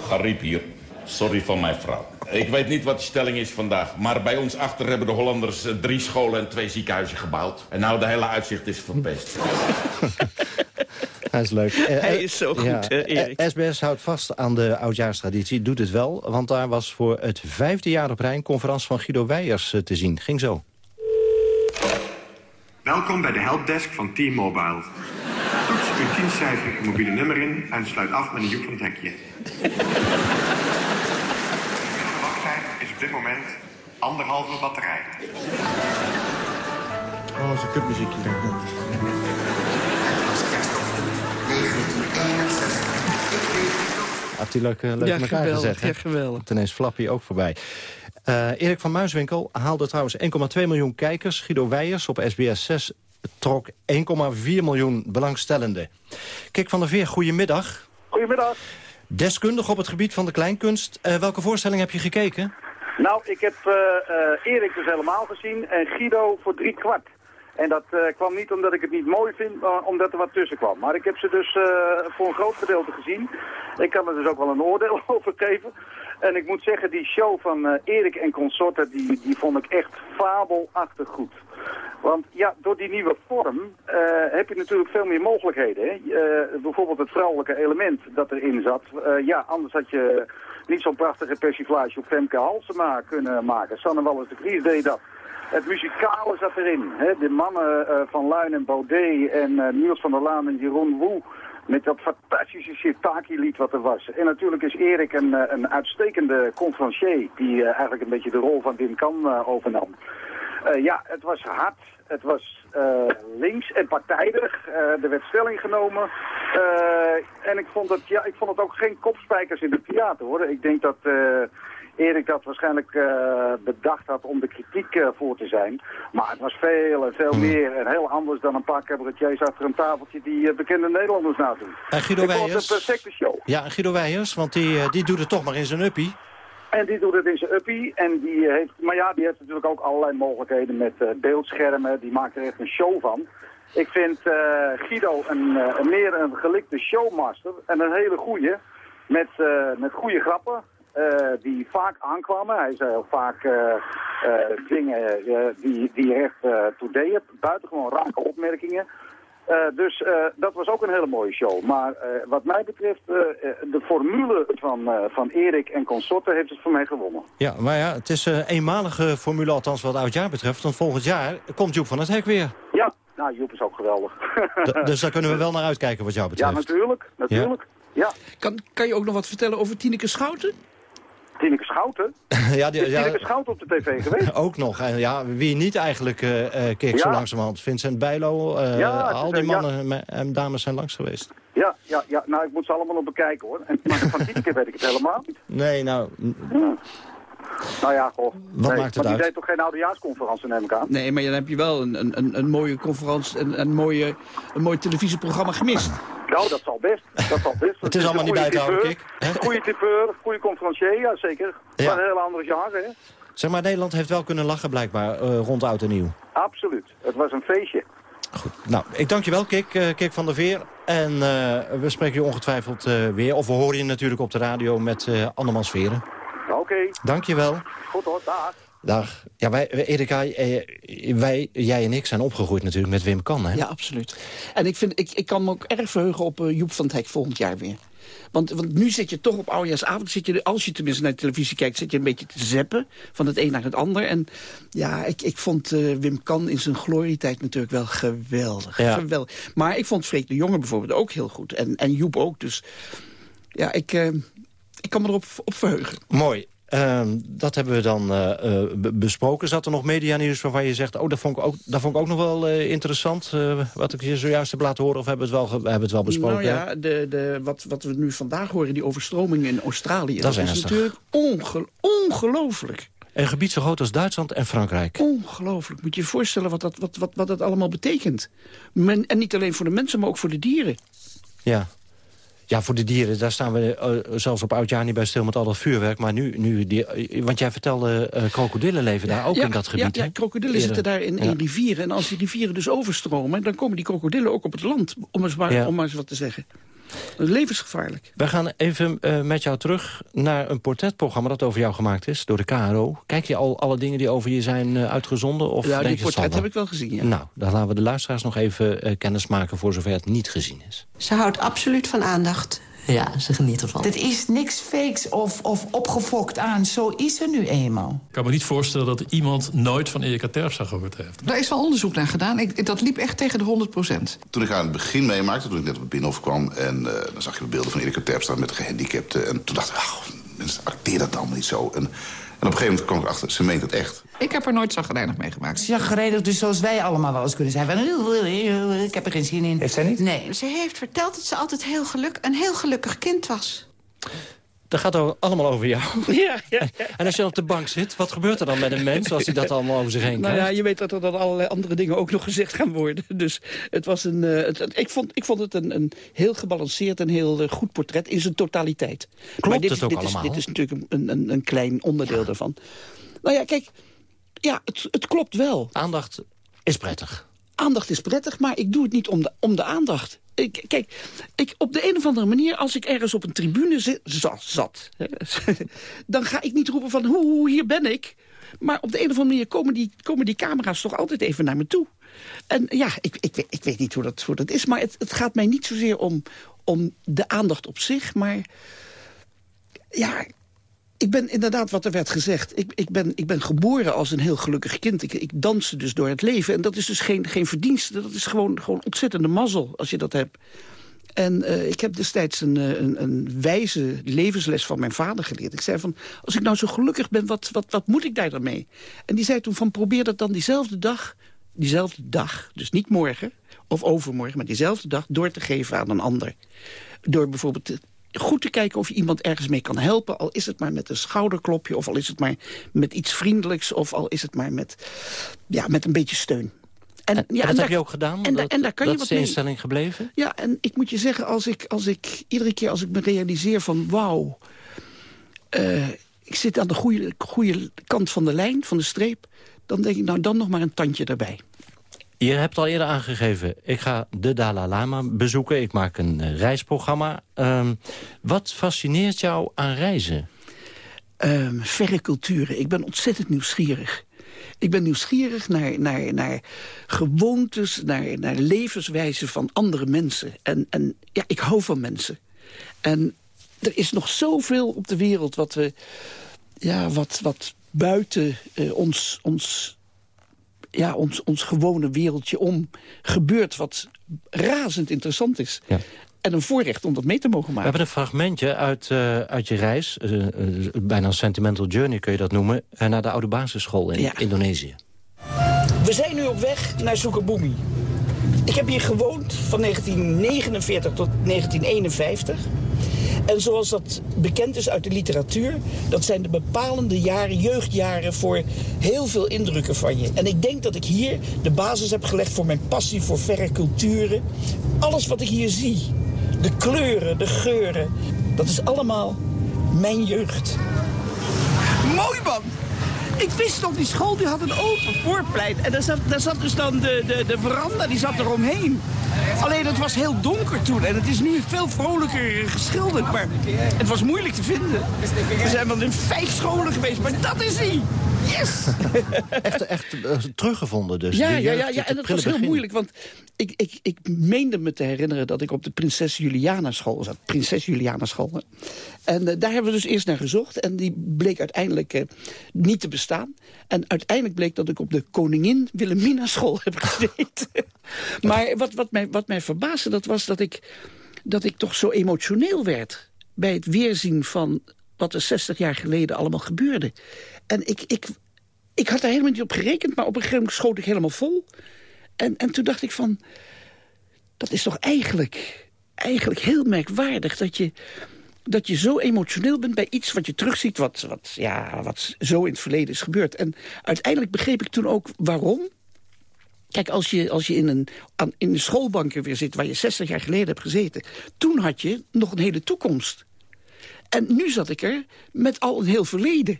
[SPEAKER 19] Gariep hier. Sorry van mijn vrouw. Ik weet niet wat de stelling is vandaag. Maar bij ons achter hebben de Hollanders drie scholen en twee ziekenhuizen gebouwd. En nou, de hele uitzicht is verpest. *laughs*
[SPEAKER 11] Hij is leuk.
[SPEAKER 13] Hij is zo goed, ja. Erik.
[SPEAKER 11] SBS houdt vast aan de oudjaarstraditie, doet het wel. Want daar was voor het vijfde jaar op rij een conferentie van Guido Weijers te zien. Ging zo.
[SPEAKER 21] Welkom bij de helpdesk van T-Mobile. Uw tiencijferige mobiele nummer in en sluit af met een joep van het hekje. De wachttijd is op dit moment anderhalve batterij.
[SPEAKER 9] Oh, dat is een kutmuziekje, denk ik.
[SPEAKER 11] Heeft hij leuk, leuk
[SPEAKER 13] ja,
[SPEAKER 11] elkaar
[SPEAKER 13] geweldig,
[SPEAKER 11] gezegd?
[SPEAKER 13] Ja, geweldig.
[SPEAKER 11] Ineens Flappy ook voorbij. Uh, Erik van Muiswinkel haalde trouwens 1,2 miljoen kijkers. Guido Weijers op SBS 6 trok 1,4 miljoen belangstellenden. Kik van der Veer, goedemiddag.
[SPEAKER 10] Goedemiddag.
[SPEAKER 11] Deskundig op het gebied van de kleinkunst. Uh, welke voorstelling heb je gekeken?
[SPEAKER 10] Nou, ik heb uh, uh, Erik dus helemaal gezien en Guido voor drie kwart. En dat uh, kwam niet omdat ik het niet mooi vind, maar omdat er wat tussen kwam. Maar ik heb ze dus voor een groot gedeelte gezien. Ik kan er dus ook wel een oordeel *laughs* over geven. En ik moet zeggen, die show van Erik en consorten, die, die vond ik echt fabelachtig goed. Want ja, door die nieuwe vorm uh, heb je natuurlijk veel meer mogelijkheden. Hè? Uh, bijvoorbeeld het vrouwelijke element dat erin zat. Ja, anders had je niet zo'n prachtige persiflage op Femke Halsema kunnen maken. Sanne Wallis de Vries deed dat. Het muzikale zat erin. Hè? De mannen van Luin en Baudet en Niels van der Laan en Jeroen Woe. Met dat fantastische Sirtaki-lied wat er was. En natuurlijk is Erik een, een uitstekende conferencier... die eigenlijk een beetje de rol van Wim Kan overnam. Uh, ja, het was hard, het was links en partijdig. Er werd stelling genomen. en ik vond, het, ja, ik vond het ook geen kopspijkers in het theater, hoor. Ik denk dat Erik dat waarschijnlijk bedacht had om de kritiek voor te zijn. Maar het was veel en veel meer en heel anders dan een paar cabaretiers achter een tafeltje die bekende Nederlanders nadoen.
[SPEAKER 11] En Guido
[SPEAKER 10] ik
[SPEAKER 11] Weijers?
[SPEAKER 10] vond het een perfecte show.
[SPEAKER 11] Ja, Guido Weijers, want die, die doet het toch maar in zijn uppie.
[SPEAKER 10] En die doet het in zijn uppie. En die heeft, maar ja, die heeft natuurlijk ook allerlei mogelijkheden met beeldschermen. Die maakt er echt een show van. Ik vind Guido een, een, meer een gelikte showmaster. En een hele goeie. Met, met goede grappen. Die vaak aankwamen. Hij zei ook vaak dingen die, die echt toe deden. Buitengewoon rake opmerkingen. Uh, dus uh, dat was ook een hele mooie show. Maar uh, wat mij betreft, de formule van, van Erik en consorten heeft het voor mij gewonnen.
[SPEAKER 11] Ja, maar ja, het is een eenmalige formule, althans wat oud jaar betreft. Want volgend jaar komt Joep van het Hek weer.
[SPEAKER 10] Ja, nou Joep is ook geweldig. *laughs*
[SPEAKER 11] dus daar kunnen we wel naar uitkijken wat jou betreft.
[SPEAKER 10] Ja, natuurlijk. natuurlijk. Ja.
[SPEAKER 13] Kan, kan je ook nog wat vertellen over Tineke Schouten?
[SPEAKER 10] Tineke Schouten? *laughs*
[SPEAKER 11] ja, die,
[SPEAKER 10] Is
[SPEAKER 11] ja,
[SPEAKER 10] Tineke Schouten op de tv geweest? *laughs*
[SPEAKER 11] ook nog. En ja, wie niet eigenlijk, eh eh, kijk, zo
[SPEAKER 10] Ja.
[SPEAKER 11] langzamerhand. Vincent Bijlo, eh,
[SPEAKER 10] Ja,
[SPEAKER 11] al die
[SPEAKER 10] ja.
[SPEAKER 11] mannen en dames zijn langs geweest.
[SPEAKER 10] Ja, ja, ja. Nou, ik moet ze allemaal nog bekijken, hoor. En, maar van Tineke weet ik het helemaal niet.
[SPEAKER 11] Nee, nou,
[SPEAKER 10] Nou ja, goh.
[SPEAKER 11] Wat
[SPEAKER 10] nee,
[SPEAKER 11] maakt het
[SPEAKER 10] maar die
[SPEAKER 11] uit?
[SPEAKER 10] deed toch geen oudejaarsconferentie, neem ik aan?
[SPEAKER 13] Nee, maar dan heb je wel een, een, een, een mooie conferentie, een, een, mooie, een mooi televisieprogramma gemist.
[SPEAKER 10] Nou, dat zal best. Dat zal best. *laughs*
[SPEAKER 11] Het is allemaal niet bij te houden, Kik.
[SPEAKER 10] Een goede typeur, goede conferencier, ja zeker.
[SPEAKER 11] Ja.
[SPEAKER 10] Maar een heel ander jaar, hè?
[SPEAKER 11] zeg maar, Nederland heeft wel kunnen lachen blijkbaar eh, rond Oud en Nieuw.
[SPEAKER 10] Absoluut. Het was een feestje.
[SPEAKER 11] Nou, ik dank je wel, Kik, eh, Kik van der Veer. En eh, we spreken je ongetwijfeld eh, weer. Of we horen je natuurlijk op de radio met eh Annemans Veren.
[SPEAKER 10] Oké.
[SPEAKER 11] Dank je wel.
[SPEAKER 10] Goed hoor, dag.
[SPEAKER 11] Dag. Ja, wij, wij- Erika, eh, wij, jij en ik zijn opgegroeid natuurlijk met Wim Kan, hè?
[SPEAKER 13] Ja, absoluut. En ik, vind, ik, ik kan me ook erg verheugen op eh, Joep van het Hek volgend jaar weer. Want, want nu zit je toch op oudejaarsavond, zit je, als je tenminste naar de televisie kijkt... zit je een beetje te zeppen van het een naar het ander. En ja, ik, ik vond eh, Wim Kan in zijn glorietijd natuurlijk wel geweldig.
[SPEAKER 11] Ja.
[SPEAKER 13] geweldig. Maar ik vond Freek de Jonge bijvoorbeeld ook heel goed. En, en Joep ook. Dus ja, ik, eh, ik kan me erop op verheugen.
[SPEAKER 11] Mooi. Ehm, dat hebben we dan eh, eh, be- besproken. Zat er nog medianieuws waarvan je zegt... oh, dat vond ik ook, dat vond ik ook nog wel eh, interessant... wat ik je zojuist heb laten horen, of hebben we het wel, hebben het wel besproken?
[SPEAKER 13] Nou ja, de, de, wat, wat we nu vandaag horen, die overstromingen in Australië...
[SPEAKER 11] Dat is
[SPEAKER 13] natuurlijk onge ongelooflijk.
[SPEAKER 11] Een gebied zo groot als Duitsland en Frankrijk.
[SPEAKER 13] Ongelooflijk. Moet je je voorstellen wat dat, wat, wat, wat dat allemaal betekent. Men, en niet alleen voor de mensen, maar ook voor de dieren.
[SPEAKER 11] Ja. Ja, voor de dieren, daar staan we eh, zelfs op oudjaar niet bij stil met al dat vuurwerk. Maar nu, nu die, eh, want jij vertelde, eh krokodillen leven daar ook
[SPEAKER 13] ja,
[SPEAKER 11] in dat gebied,
[SPEAKER 13] Ja, ja krokodillen zitten daar in, in rivieren. En als die rivieren dus overstromen, dan komen die krokodillen ook op het land. Om eens maar, om maar eens wat te zeggen. Levensgevaarlijk.
[SPEAKER 11] We gaan even eh, met jou terug naar een portretprogramma dat over jou gemaakt is door de KRO. Kijk je al alle dingen die over je zijn eh, uitgezonden? Of
[SPEAKER 13] ja,
[SPEAKER 11] denk
[SPEAKER 13] die portret heb ik wel gezien, ja.
[SPEAKER 11] Nou, dan laten we de luisteraars nog even eh, kennis maken voor zover het niet gezien is.
[SPEAKER 22] Ze houdt absoluut van aandacht.
[SPEAKER 23] Ja, ze geniet ervan. Het is niks fakes of, of opgefokt aan. Zo is ze nu eenmaal.
[SPEAKER 24] Ik kan me niet voorstellen dat iemand nooit van Erika Terpstra gehoord heeft.
[SPEAKER 25] Daar is wel onderzoek naar gedaan. Ik, dat liep echt tegen de 100 procent.
[SPEAKER 26] Toen ik aan het begin meemaakte, toen ik net op het Binnenhof kwam... en eh, dan zag je de beelden van Erika Terpstra met gehandicapten... en toen dacht ik, ach, mensen, acteer dat allemaal niet zo. En, en op een gegeven moment kwam ik achter, ze meent het echt.
[SPEAKER 25] Ik heb er nooit zagrijnig meegemaakt.
[SPEAKER 23] Chagrijnig, dus zoals wij allemaal wel eens kunnen zijn. Van, Ik heb er geen zin in. Heeft zij niet? Nee.
[SPEAKER 22] Ze heeft verteld dat ze altijd heel geluk, een heel gelukkig kind was.
[SPEAKER 11] Dat gaat ook allemaal over jou. *laughs*
[SPEAKER 13] Ja, ja,
[SPEAKER 11] En als je op de bank zit, wat gebeurt er dan met een mens... als hij dat allemaal over zich heen
[SPEAKER 13] Nou
[SPEAKER 11] krijgt?
[SPEAKER 13] ja, je weet dat er dan allerlei andere dingen ook nog gezegd gaan worden. Dus het was een, eh, het- het- ik, vond, ik vond het een, een heel gebalanceerd en heel eh, goed portret in zijn totaliteit. maar dit,
[SPEAKER 11] het ook
[SPEAKER 13] dit
[SPEAKER 11] allemaal?
[SPEAKER 13] Is, dit is natuurlijk een, een, een klein onderdeel daarvan. Nou ja, kijk, ja, het, het klopt wel.
[SPEAKER 11] Aandacht is prettig.
[SPEAKER 13] Aandacht is prettig, maar ik doe het niet om de, om de aandacht. Ik, kijk, ik, op de een of andere manier, als ik ergens op een tribune zat... *laughs* dan ga ik niet roepen van, hoe, hier ben ik. Maar op de een of andere manier komen die, komen die camera's toch altijd even naar me toe. En ja, ik, ik, ik weet niet hoe dat, hoe dat is, maar het, het gaat mij niet zozeer om, om de aandacht op zich, maar... Ja, ik ben inderdaad, wat er werd gezegd... ik, ik, ben, ik ben geboren als een heel gelukkig kind. Ik, ik dus door het leven. En dat is dus geen, geen verdienste. Dat is gewoon, gewoon ontzettende mazzel als je dat hebt. En eh, ik heb destijds een, eh, een, een wijze levensles van mijn vader geleerd. Ik zei van, als ik nou zo gelukkig ben, wat, wat, wat moet ik daar dan mee? En die zei toen van, probeer dat dan diezelfde dag... diezelfde dag, dus niet morgen of overmorgen... maar diezelfde dag door te geven aan een ander. Door bijvoorbeeld goed te kijken of je iemand ergens mee kan helpen. Al is het maar met een schouderklopje, of al is het maar met iets vriendelijks... of al is het maar met, ja, met een beetje steun.
[SPEAKER 11] En,
[SPEAKER 13] ja,
[SPEAKER 11] en dat heb je ook gedaan?
[SPEAKER 13] en,
[SPEAKER 11] dat,
[SPEAKER 13] en daar kan
[SPEAKER 11] dat
[SPEAKER 13] je
[SPEAKER 11] is
[SPEAKER 13] wat
[SPEAKER 11] de
[SPEAKER 13] mee.
[SPEAKER 11] instelling gebleven?
[SPEAKER 13] Ja, en ik moet je zeggen, als ik, als ik iedere keer als ik me realiseer van wauw... eh, ik zit aan de goede, goede kant van de lijn, van de streep... dan denk ik, nou dan nog maar een tandje erbij.
[SPEAKER 11] Je hebt al eerder aangegeven, ik ga de Dalai Lama bezoeken. Ik maak een eh, reisprogramma. Ehm, wat fascineert jou aan reizen?
[SPEAKER 13] Ehm, verre culturen. Ik ben ontzettend nieuwsgierig. Ik ben nieuwsgierig naar, naar, naar gewoontes, naar, naar levenswijzen van andere mensen. En, en ja, ik hou van mensen. En er is nog zoveel op de wereld wat we, ja, wat, wat buiten eh, ons, ons, ja, ons, ons gewone wereldje om gebeurt, wat razend interessant is.
[SPEAKER 11] Ja.
[SPEAKER 13] en een voorrecht om dat mee te mogen
[SPEAKER 11] We
[SPEAKER 13] maken.
[SPEAKER 11] hebben een fragmentje uit, eh, uit je reis. eh, eh, bijna een sentimental journey kun je dat noemen. naar de oude basisschool in
[SPEAKER 13] Ja.
[SPEAKER 11] Indonesië.
[SPEAKER 13] We zijn nu op weg naar Sukabumi. Ik heb hier gewoond van 1949 tot 1951. En zoals dat bekend is uit de literatuur... dat zijn de bepalende jaren, jeugdjaren... voor heel veel indrukken van je. En ik denk dat ik hier de basis heb gelegd voor mijn passie voor verre culturen. Alles wat ik hier zie, de kleuren, de geuren... dat is allemaal mijn jeugd. Mooi man! Ik wist nog, die school die had een open voorplein. En daar zat, daar zat dus dan de, de, de veranda, die zat eromheen. Alleen het was heel donker toen. En het is nu veel vrolijker geschilderd. Maar het was moeilijk te vinden. We zijn wel in vijf scholen geweest, maar dat is die. Yes! *laughs*
[SPEAKER 11] Echt, echt eh, teruggevonden dus.
[SPEAKER 13] Ja, ja, ja, ja, en het was heel
[SPEAKER 11] begin.
[SPEAKER 13] moeilijk, want ik, ik, ik meende me te herinneren... dat ik op de Prinses Juliana school zat. Prinses Juliana school. hè. En eh, daar hebben we dus eerst naar gezocht. En die bleek uiteindelijk eh, niet te bestaan. En uiteindelijk bleek dat ik op de Koningin Wilhelmina school heb gezeten. *laughs* maar wat, wat, mij, wat mij verbaasde, dat was dat ik, dat ik toch zo emotioneel werd... bij het weerzien van wat er 60 jaar geleden allemaal gebeurde. En ik, ik, ik had daar helemaal niet op gerekend, maar op een gegeven moment schoot ik helemaal vol. En, en toen dacht ik van, dat is toch eigenlijk, eigenlijk heel merkwaardig... dat je, dat je zo emotioneel bent bij iets wat je terugziet... Wat, wat, ja, wat zo in het verleden is gebeurd. En uiteindelijk begreep ik toen ook waarom. Kijk, als je, als je in, een, aan, in de schoolbanken weer zit... waar je 60 jaar geleden hebt gezeten... toen had je nog een hele toekomst. En nu zat ik er met al een heel verleden.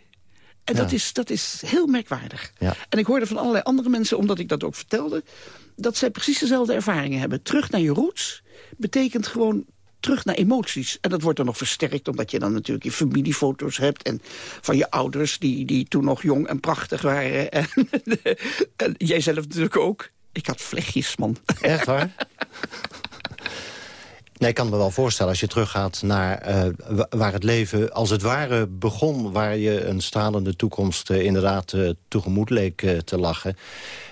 [SPEAKER 13] En dat, is, dat is heel merkwaardig.
[SPEAKER 11] Ja.
[SPEAKER 13] En ik hoorde van allerlei andere mensen, omdat ik dat ook vertelde... dat zij precies dezelfde ervaringen hebben. Terug naar je roots betekent gewoon terug naar emoties. En dat wordt dan nog versterkt, omdat je dan natuurlijk je familiefoto's hebt... en van je ouders, die, die toen nog jong en prachtig waren. *laughs* En, en jij zelf natuurlijk ook. Ik had vlechtjes, man.
[SPEAKER 11] Echt waar? *laughs* Nee, ik kan me wel voorstellen als je teruggaat naar eh, wa- waar het leven als het ware begon... waar je een stralende toekomst eh, inderdaad eh, tegemoet leek te lachen.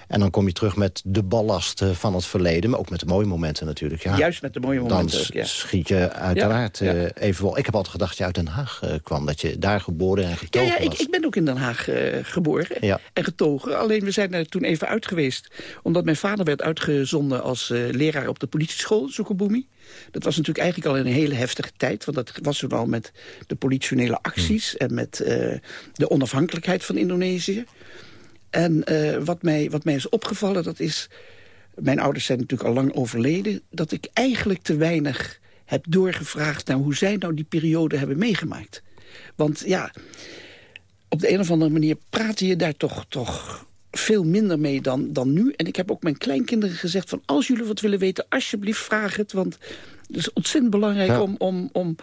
[SPEAKER 11] En dan kom je terug met de ballast eh, van het verleden, maar ook met de mooie momenten natuurlijk. Ja.
[SPEAKER 13] Juist met de mooie momenten
[SPEAKER 11] Dan
[SPEAKER 13] ook, ja.
[SPEAKER 11] schiet je uiteraard
[SPEAKER 13] Ja, ja.
[SPEAKER 11] eh, even wel. Ik heb altijd gedacht dat je uit Den Haag eh, kwam, dat je daar geboren en
[SPEAKER 13] Ja,
[SPEAKER 11] getogen
[SPEAKER 13] ja ik,
[SPEAKER 11] was.
[SPEAKER 13] ik ben ook in Den Haag geboren
[SPEAKER 11] Ja.
[SPEAKER 13] en getogen. Alleen we zijn er toen even uit geweest. Omdat mijn vader werd uitgezonden als leraar op de politieschool, Soekoboemi. Dat was natuurlijk eigenlijk al een hele heftige tijd. Want dat was toen al met de politionele acties... en met de onafhankelijkheid van Indonesië. En eh, wat, mij, wat mij is opgevallen, dat is... Mijn ouders zijn natuurlijk al lang overleden... dat ik eigenlijk te weinig heb doorgevraagd... naar hoe zij nou die periode hebben meegemaakt. Want ja, op de een of andere manier praatte je daar toch, toch veel minder mee dan, dan nu. En ik heb ook mijn kleinkinderen gezegd van... als jullie wat willen weten, alsjeblieft vraag het. Want het is ontzettend belangrijk
[SPEAKER 11] Ja.
[SPEAKER 13] om, om, om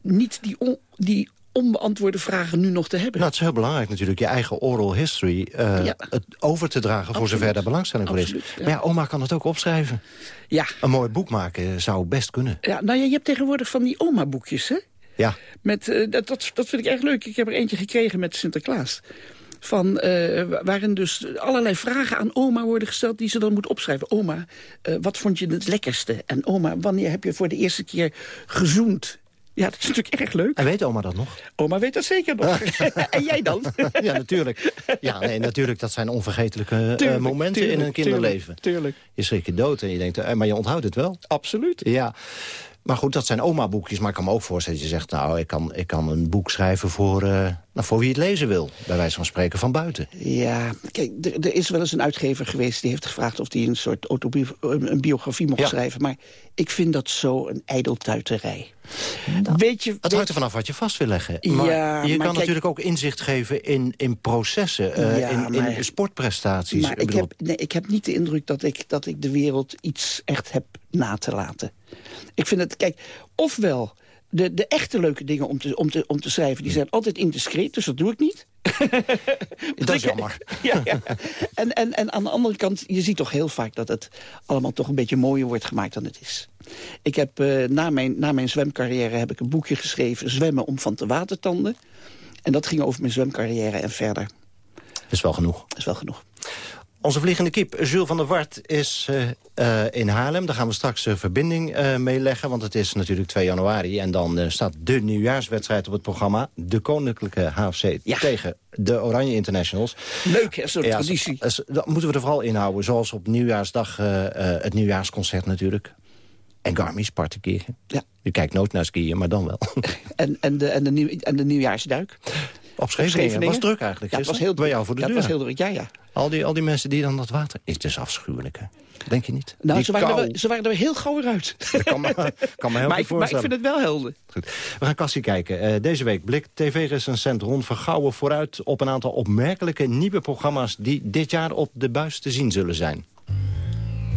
[SPEAKER 13] niet die, on- die onbeantwoorde vragen nu nog te hebben.
[SPEAKER 11] Nou, het is heel belangrijk natuurlijk, je eigen oral history eh,
[SPEAKER 13] Ja.
[SPEAKER 11] het over te dragen... voor zover daar belangstelling voor is.
[SPEAKER 13] Ja.
[SPEAKER 11] Maar ja, oma kan het ook opschrijven.
[SPEAKER 13] Ja.
[SPEAKER 11] Een mooi boek maken zou best kunnen.
[SPEAKER 13] Ja, nou ja, je hebt tegenwoordig van die oma-boekjes, hè?
[SPEAKER 11] Ja,
[SPEAKER 13] Met, eh, dat, dat, dat vind ik erg leuk. Ik heb er eentje gekregen met Sinterklaas. Van, eh, wa- waarin dus allerlei vragen aan oma worden gesteld... die ze dan moet opschrijven. Oma, wat vond je het lekkerste? En oma, wanneer heb je voor de eerste keer gezoend? Ja, dat is natuurlijk erg leuk.
[SPEAKER 11] en weet oma dat nog?
[SPEAKER 13] Oma weet dat zeker nog. *laughs* *laughs* en jij dan? *laughs*
[SPEAKER 11] ja, natuurlijk. Ja, nee, natuurlijk, dat zijn onvergetelijke eh, momenten in een kinderleven.
[SPEAKER 13] Tuurlijk, tuurlijk.
[SPEAKER 11] Je schrik je dood en je denkt, eh, maar je onthoudt het wel.
[SPEAKER 13] Absoluut.
[SPEAKER 11] Ja. Maar goed, dat zijn oma-boekjes. Maar ik kan me ook voorstellen dat je zegt... nou, ik kan, ik kan een boek schrijven voor, eh, nou, voor wie het lezen wil. Bij wijze van spreken van buiten.
[SPEAKER 13] Ja, kijk, er, is wel eens een uitgever geweest... die heeft gevraagd of hij een soort een biografie mocht
[SPEAKER 11] Ja.
[SPEAKER 13] schrijven. Maar ik vind dat zo een ijdeltuiterij. Weet je,
[SPEAKER 11] Het hangt er vanaf wat je vast wil leggen. Maar
[SPEAKER 13] Ja,
[SPEAKER 11] je
[SPEAKER 13] maar
[SPEAKER 11] kan
[SPEAKER 13] kijk-
[SPEAKER 11] natuurlijk ook inzicht geven in, in processen, eh,
[SPEAKER 13] Ja,
[SPEAKER 11] in, in
[SPEAKER 13] maar-
[SPEAKER 11] sportprestaties.
[SPEAKER 13] Maar ik
[SPEAKER 11] bedoel,
[SPEAKER 13] heb, nee, ik heb niet de indruk dat ik, dat ik de wereld iets echt heb na te laten. Ik vind het, kijk, ofwel de, de echte leuke dingen om te, om, te, om te schrijven... die zijn altijd indiscreet, dus dat doe ik niet. *laughs*
[SPEAKER 11] dat is jammer. *laughs*
[SPEAKER 13] ja, ja. En, en, en aan de andere kant, je ziet toch heel vaak... dat het allemaal toch een beetje mooier wordt gemaakt dan het is. Ik heb, eh, na, mijn, na mijn zwemcarrière heb ik een boekje geschreven... Zwemmen om van te watertanden. En dat ging over mijn zwemcarrière en verder.
[SPEAKER 11] is wel genoeg.
[SPEAKER 13] is wel genoeg.
[SPEAKER 11] Onze vliegende kip, Jules van der Wart, is uh, in Haarlem. Daar gaan we straks uh, verbinding uh, mee leggen, want het is natuurlijk 2 januari. En dan staat de nieuwjaarswedstrijd op het programma. De Koninklijke HFC ja. tegen de Oranje Internationals.
[SPEAKER 13] Leuk, hè, zo'n ja, traditie.
[SPEAKER 11] Dat moeten we er vooral inhouden, zoals op nieuwjaarsdag het nieuwjaarsconcert natuurlijk. En Garmisch partikeren. Ja. Je kijkt nooit naar skiën, maar dan wel. *laughs*
[SPEAKER 13] En, en, de, en, de, nieuw, en de nieuwjaarsduik?
[SPEAKER 11] Op Scheveningen. Het was druk eigenlijk.
[SPEAKER 13] Ja, het was heel druk.
[SPEAKER 11] Bij jou voor de
[SPEAKER 13] ja,
[SPEAKER 11] deur.
[SPEAKER 13] Het was heel druk, ja, ja.
[SPEAKER 11] Al die, al die mensen die dan dat water... Het is afschuwelijk, hè? Denk je niet?
[SPEAKER 13] Nou, ze waren, er, ze waren, er, heel gauw uit.
[SPEAKER 11] Dat kan me, *laughs* kan me heel
[SPEAKER 13] maar,
[SPEAKER 11] ik,
[SPEAKER 13] maar ik vind het wel helder.
[SPEAKER 11] Goed. We gaan Cassie kijken. Uh, deze week blikt tv-recensent Ron Vergouwen vooruit... op een aantal opmerkelijke nieuwe programma's... die dit jaar op de buis te zien zullen zijn.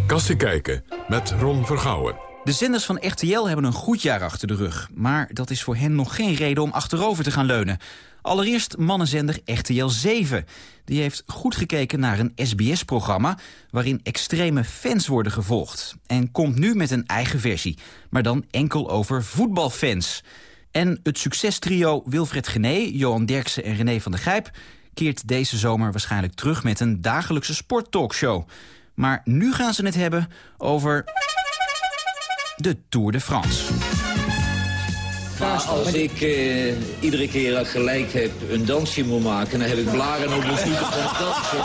[SPEAKER 1] Kassie kijken met Ron Vergouwen.
[SPEAKER 12] De zenders van RTL hebben een goed jaar achter de rug. Maar dat is voor hen nog geen reden om achterover te gaan leunen. Allereerst mannenzender RTL 7. Die heeft goed gekeken naar een SBS-programma... waarin extreme fans worden gevolgd. En komt nu met een eigen versie. Maar dan enkel over voetbalfans. En het succestrio Wilfred Gené, Johan Derksen en René van der Gijp... keert deze zomer waarschijnlijk terug met een dagelijkse sporttalkshow. Maar nu gaan ze het hebben over de Tour de France.
[SPEAKER 27] Maar als ik uh, iedere keer gelijk heb een dansje moet maken... dan heb ik blaren op mijn voeten van dansen.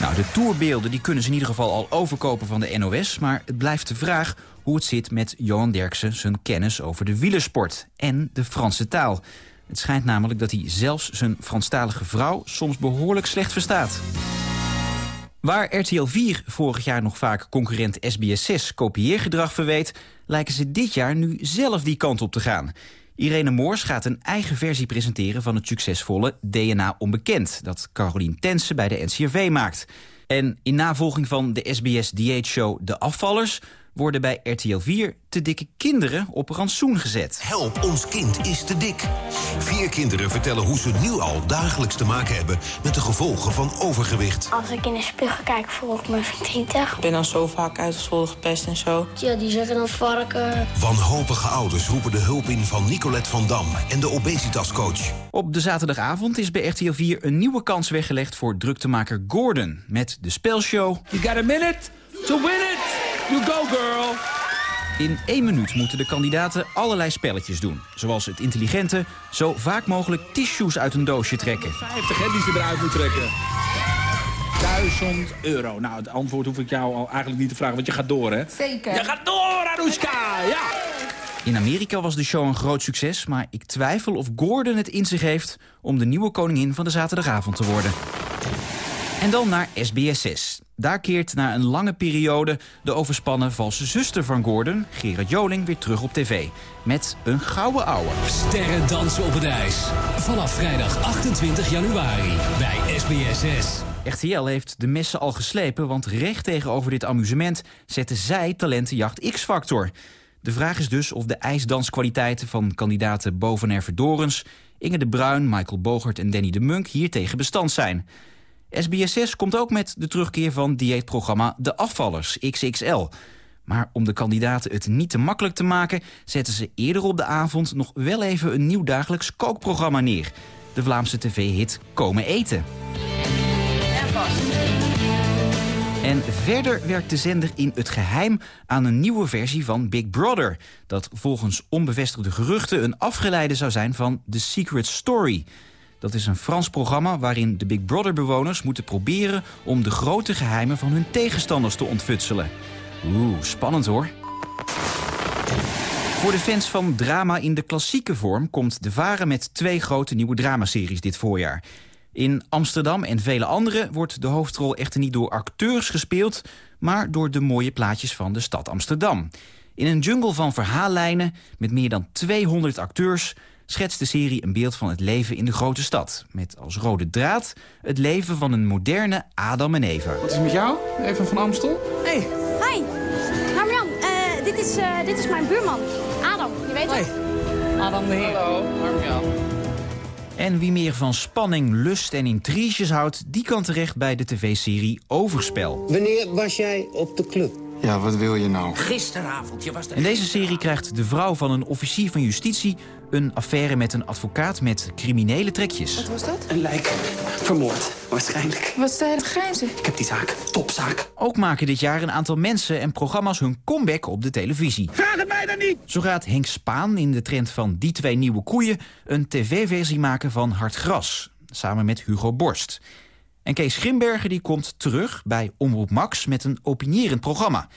[SPEAKER 12] Nou, de tourbeelden die kunnen ze in ieder geval al overkopen van de NOS... maar het blijft de vraag hoe het zit met Johan Derksen... zijn kennis over de wielersport en de Franse taal. Het schijnt namelijk dat hij zelfs zijn Franstalige vrouw... soms behoorlijk slecht verstaat. Waar RTL 4 vorig jaar nog vaak concurrent SBS6 kopieergedrag verweet... lijken ze dit jaar nu zelf die kant op te gaan. Irene Moors gaat een eigen versie presenteren van het succesvolle DNA Onbekend... dat Carolien Tense bij de NCRV maakt. En in navolging van de SBS-dieetshow De Afvallers worden bij RTL 4 te dikke kinderen op rantsoen gezet.
[SPEAKER 28] Help, ons kind is te dik. Vier kinderen vertellen hoe ze nu al dagelijks te maken hebben... met de gevolgen van overgewicht.
[SPEAKER 29] Als ik in de spiegel kijk, voel ik me verdrietig.
[SPEAKER 30] Ik ben dan zo vaak uitgescholden, gepest en zo.
[SPEAKER 29] Ja, die zeggen dan varken.
[SPEAKER 28] Wanhopige ouders roepen de hulp in van Nicolette van Dam en de obesitascoach.
[SPEAKER 12] Op de zaterdagavond is bij RTL 4 een nieuwe kans weggelegd... voor druktemaker Gordon met de spelshow...
[SPEAKER 31] You got a minute to win it! You go, girl!
[SPEAKER 12] In één minuut moeten de kandidaten allerlei spelletjes doen. Zoals het intelligente, zo vaak mogelijk tissues uit een doosje trekken.
[SPEAKER 31] 50 hè, die ze eruit moet trekken. 1000 euro. Nou, het antwoord hoef ik jou al eigenlijk niet te vragen, want je gaat door, hè?
[SPEAKER 23] Zeker.
[SPEAKER 31] Je gaat door, Anushka! Ja!
[SPEAKER 12] In Amerika was de show een groot succes, maar ik twijfel of Gordon het in zich heeft... om de nieuwe koningin van de zaterdagavond te worden. En dan naar SBS6. Daar keert na een lange periode de overspannen valse zuster van Gordon, Gerard Joling, weer terug op tv. Met een gouden ouwe.
[SPEAKER 32] Sterren dansen op het ijs. Vanaf vrijdag 28 januari bij SBS6.
[SPEAKER 12] RTL heeft de messen al geslepen, want recht tegenover dit amusement zetten zij talentenjacht X-Factor. De vraag is dus of de ijsdanskwaliteiten van kandidaten Bovener Verdorens, Inge de Bruin, Michael Bogert en Danny de Munk hier tegen bestand zijn. SBS6 komt ook met de terugkeer van dieetprogramma De Afvallers, XXL. Maar om de kandidaten het niet te makkelijk te maken... zetten ze eerder op de avond nog wel even een nieuw dagelijks kookprogramma neer. De Vlaamse tv-hit Komen Eten. En verder werkt de zender in het geheim aan een nieuwe versie van Big Brother... dat volgens onbevestigde geruchten een afgeleide zou zijn van The Secret Story... Dat is een Frans programma waarin de Big Brother-bewoners moeten proberen... om de grote geheimen van hun tegenstanders te ontfutselen. Oeh, spannend hoor. Voor de fans van drama in de klassieke vorm... komt De Varen met twee grote nieuwe dramaseries dit voorjaar. In Amsterdam en vele andere wordt de hoofdrol echter niet door acteurs gespeeld... maar door de mooie plaatjes van de stad Amsterdam. In een jungle van verhaallijnen met meer dan 200 acteurs schetst de serie een beeld van het leven in de grote stad. Met als rode draad het leven van een moderne Adam en Eva.
[SPEAKER 31] Wat is met jou? Even van Amstel?
[SPEAKER 33] Hey. Hi. Marjan, uh, dit, is, uh, dit is mijn buurman. Adam, je weet het.
[SPEAKER 25] Adam de Heer.
[SPEAKER 31] Hallo, Marjan.
[SPEAKER 12] En wie meer van spanning, lust en intriges houdt... die kan terecht bij de tv-serie Overspel.
[SPEAKER 34] Wanneer was jij op de club?
[SPEAKER 9] Ja, wat wil je nou?
[SPEAKER 35] Gisteravond, je was er...
[SPEAKER 12] In deze serie krijgt de vrouw van een officier van justitie... een affaire met een advocaat met criminele trekjes.
[SPEAKER 25] Wat was dat?
[SPEAKER 13] Een lijk. Vermoord, waarschijnlijk.
[SPEAKER 25] Wat sta je te grijzen?
[SPEAKER 13] Ik heb die zaak. Topzaak.
[SPEAKER 12] Ook maken dit jaar een aantal mensen en programma's hun comeback op de televisie.
[SPEAKER 13] Vraag het mij dan niet!
[SPEAKER 12] Zo gaat Henk Spaan in de trend van Die Twee Nieuwe Koeien... een tv-versie maken van Hard Gras, samen met Hugo Borst. En Kees Grimbergen die komt terug bij Omroep Max met een opinierend programma.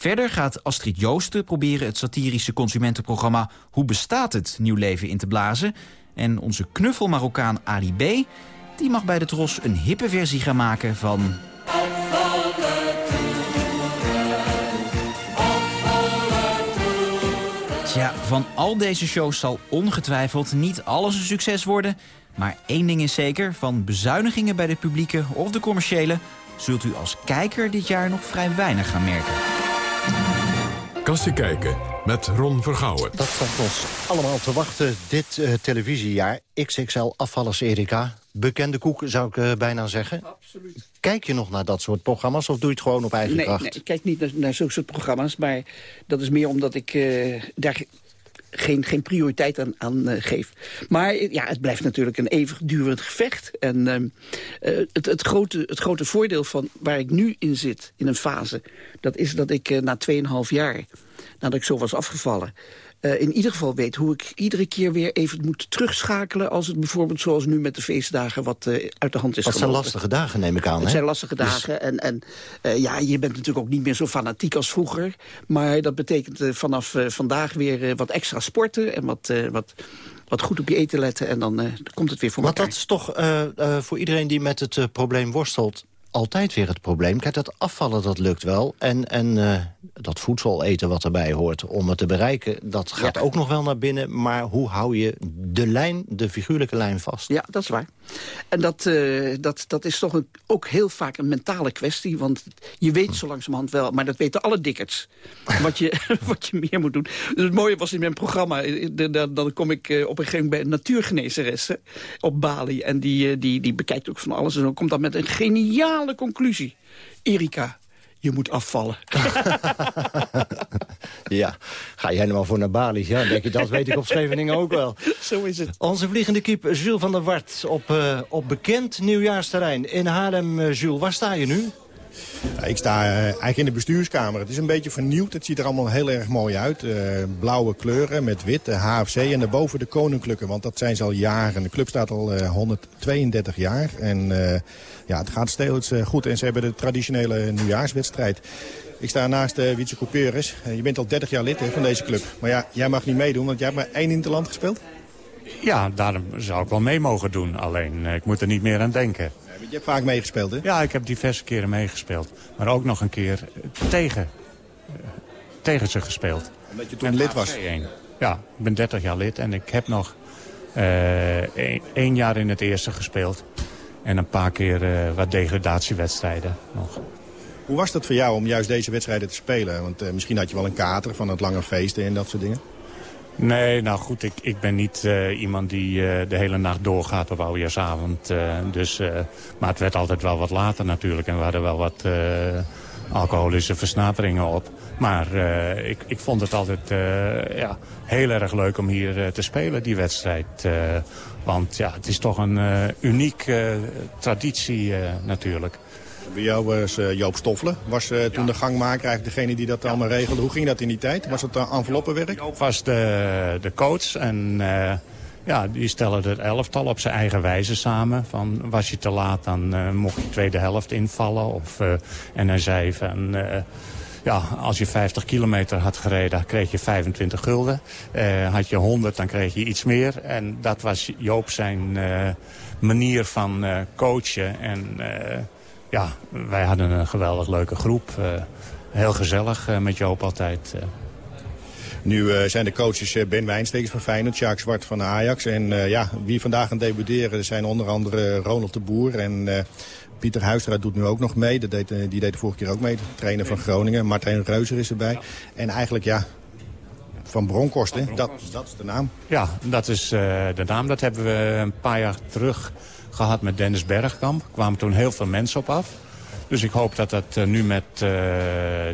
[SPEAKER 12] Verder gaat Astrid Joosten proberen het satirische consumentenprogramma... Hoe bestaat het nieuw leven in te blazen. En onze knuffel Marokkaan Ali B... die mag bij de Tros een hippe versie gaan maken van... Tja, van al deze shows zal ongetwijfeld niet alles een succes worden... Maar één ding is zeker, van bezuinigingen bij de publieke of de commerciële... zult u als kijker dit jaar nog vrij weinig gaan merken.
[SPEAKER 1] Kassie kijken met Ron Vergouwen.
[SPEAKER 11] Dat staat ons allemaal te wachten dit uh, televisiejaar. XXL afvallers Erika. Bekende koek, zou ik uh, bijna zeggen.
[SPEAKER 13] Absoluut.
[SPEAKER 11] Kijk je nog naar dat soort programma's of doe je het gewoon op eigen
[SPEAKER 13] nee,
[SPEAKER 11] kracht?
[SPEAKER 13] Nee, ik kijk niet naar, naar zulke soort programma's. Maar dat is meer omdat ik uh, daar geen, geen prioriteit aan, aan uh, geef. Maar ja, het blijft natuurlijk een eeuwigdurend gevecht. En uh, het, het, grote, het grote voordeel van waar ik nu in zit, in een fase... dat is dat ik na 2,5 jaar, nadat ik zo was afgevallen... Uh, in ieder geval weet hoe ik iedere keer weer even moet terugschakelen... als het bijvoorbeeld zoals nu met de feestdagen wat uh, uit de hand is
[SPEAKER 11] Dat zijn lastige dagen, neem ik aan.
[SPEAKER 13] Het
[SPEAKER 11] hè?
[SPEAKER 13] zijn lastige dagen. Dus... En, en uh, ja, je bent natuurlijk ook niet meer zo fanatiek als vroeger. Maar dat betekent vanaf vandaag weer wat extra sporten... en wat, wat, wat goed op je eten letten. En dan komt het weer voor
[SPEAKER 11] maar
[SPEAKER 13] elkaar.
[SPEAKER 11] dat is toch voor iedereen die met het probleem worstelt altijd weer het probleem. Kijk, dat afvallen, dat lukt wel. En, en uh, dat voedsel eten wat erbij hoort om het te bereiken... dat gaat ja. ook nog wel naar binnen. Maar hoe hou je de lijn, de figuurlijke lijn vast?
[SPEAKER 13] Ja, dat is waar. En dat, uh, dat, dat is toch een, ook heel vaak een mentale kwestie. Want je weet zo langzamerhand wel, maar dat weten alle dikkers... *laughs* wat je, *laughs* wat je meer moet doen. Dus het mooie was in mijn programma... dan, dan kom ik op een gegeven moment bij een natuurgenezeres op Bali. En die, die, die bekijkt ook van alles. En dan komt dan met een geniaal conclusie. Erika, je moet afvallen. *laughs*
[SPEAKER 11] ja, ga je helemaal voor naar Bali? Ja, denk je, dat weet ik op Scheveningen ook wel. *laughs*
[SPEAKER 13] Zo is het.
[SPEAKER 11] Onze vliegende kiep Jules van der Wart op, uh, op bekend nieuwjaarsterrein in Haarlem. Uh, Jules, waar sta je nu?
[SPEAKER 9] Ik sta uh, eigenlijk in de bestuurskamer. Het is een beetje vernieuwd. Het ziet er allemaal heel erg mooi uit. Uh, blauwe kleuren met wit, de HFC en daarboven de koninklijke. Want dat zijn ze al jaren. De club staat al uh, 132 jaar. En ja, het gaat steeds goed. En ze hebben de traditionele nieuwjaarswedstrijd. Ik sta naast uh, Wietse Couperus. je bent al 30 jaar lid hè, van deze club. Maar ja, jij mag niet meedoen, want jij hebt maar één interland gespeeld.
[SPEAKER 36] Ja, daarom zou ik wel mee mogen doen. Alleen, ik moet er niet meer aan denken.
[SPEAKER 9] Je hebt vaak meegespeeld, hè?
[SPEAKER 36] Ja, ik heb diverse keren meegespeeld. Maar ook nog een keer tegen, tegen ze gespeeld.
[SPEAKER 9] Omdat je toen lid was?
[SPEAKER 36] Ja, ik ben 30 jaar lid en ik heb nog uh, één jaar in het eerste gespeeld. En een paar keer uh, wat degradatiewedstrijden nog.
[SPEAKER 9] Hoe was dat voor jou om juist deze wedstrijden te spelen? Want uh, misschien had je wel een kater van het lange feesten en dat soort dingen.
[SPEAKER 36] Nee, nou goed, ik, ik ben niet uh, iemand die uh, de hele nacht doorgaat op oudejaarsavond. Uh, dus, maar het werd altijd wel wat later natuurlijk. En we hadden wel wat alcoholische versnaperingen op. Maar ik, ik vond het altijd ja, heel erg leuk om hier te spelen, die wedstrijd. want ja, het is toch een unieke traditie natuurlijk.
[SPEAKER 9] Bij jou was uh, Joop Stoffelen. Was uh, toen de gangmaker eigenlijk degene die dat allemaal regelde. Hoe ging dat in die tijd? Was het uh, enveloppenwerk?
[SPEAKER 36] Joop was de, de coach en ja, die stelde het elftal op zijn eigen wijze samen. Van, was je te laat, dan mocht je tweede helft invallen. Of, en hij zei van... ja, als je 50 kilometer had gereden, kreeg je 25 gulden. had je 100, dan kreeg je iets meer. En dat was Joop zijn manier van coachen. En ja, wij hadden een geweldig leuke groep. Uh, heel gezellig uh, met Joop altijd. Uh.
[SPEAKER 9] Nu uh, zijn de coaches Ben Wijnstekens van Feyenoord, Sjaak Zwart van Ajax. En ja, wie vandaag gaan debuteren zijn onder andere Ronald de Boer. En Pieter Huistra doet nu ook nog mee. Dat deed, die deed de vorige keer ook mee. De trainer van Groningen. Martijn Reuzer is erbij. Ja. En eigenlijk ja, van Bronkhorst, hè? Dat, dat is de naam.
[SPEAKER 36] Ja, dat is de naam. Dat hebben we een paar jaar terug gehad met Dennis Bergkamp. Er kwamen toen heel veel mensen op af. Dus ik hoop dat dat nu met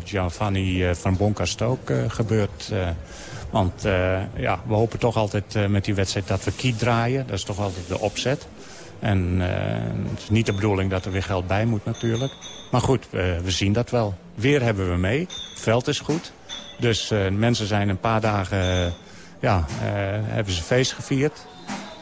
[SPEAKER 36] Giovanni van Bronckhorst ook gebeurt. want ja, we hopen toch altijd met die wedstrijd dat we kiet draaien. Dat is toch altijd de opzet. En het is niet de bedoeling dat er weer geld bij moet natuurlijk. Maar goed, we zien dat wel. Weer hebben we mee. Het veld is goed. Dus mensen zijn een paar dagen... ja, hebben ze feest gevierd.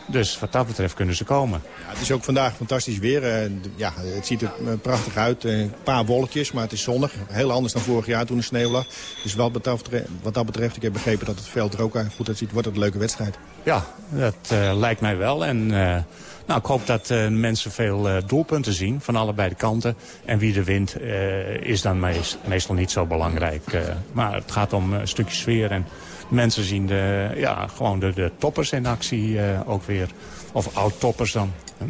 [SPEAKER 36] Dus wat dat betreft kunnen ze komen.
[SPEAKER 9] Ja, het is ook vandaag fantastisch weer. Uh, ja, het ziet er prachtig uit. een paar wolkjes, maar het is zonnig. Heel anders dan vorig jaar toen er sneeuw lag. Dus wat dat betreft, wat dat betreft ik heb begrepen dat het veld er ook goed uitziet, wordt het een leuke wedstrijd.
[SPEAKER 36] Ja, dat uh, lijkt mij wel. En uh, nou, ik hoop dat mensen veel doelpunten zien van allebei de kanten. En wie er wint is dan meest, meestal niet zo belangrijk. maar het gaat om een stukje sfeer en mensen zien de, ja, gewoon de, de toppers in actie uh, ook weer. Of oud-toppers dan. Hm?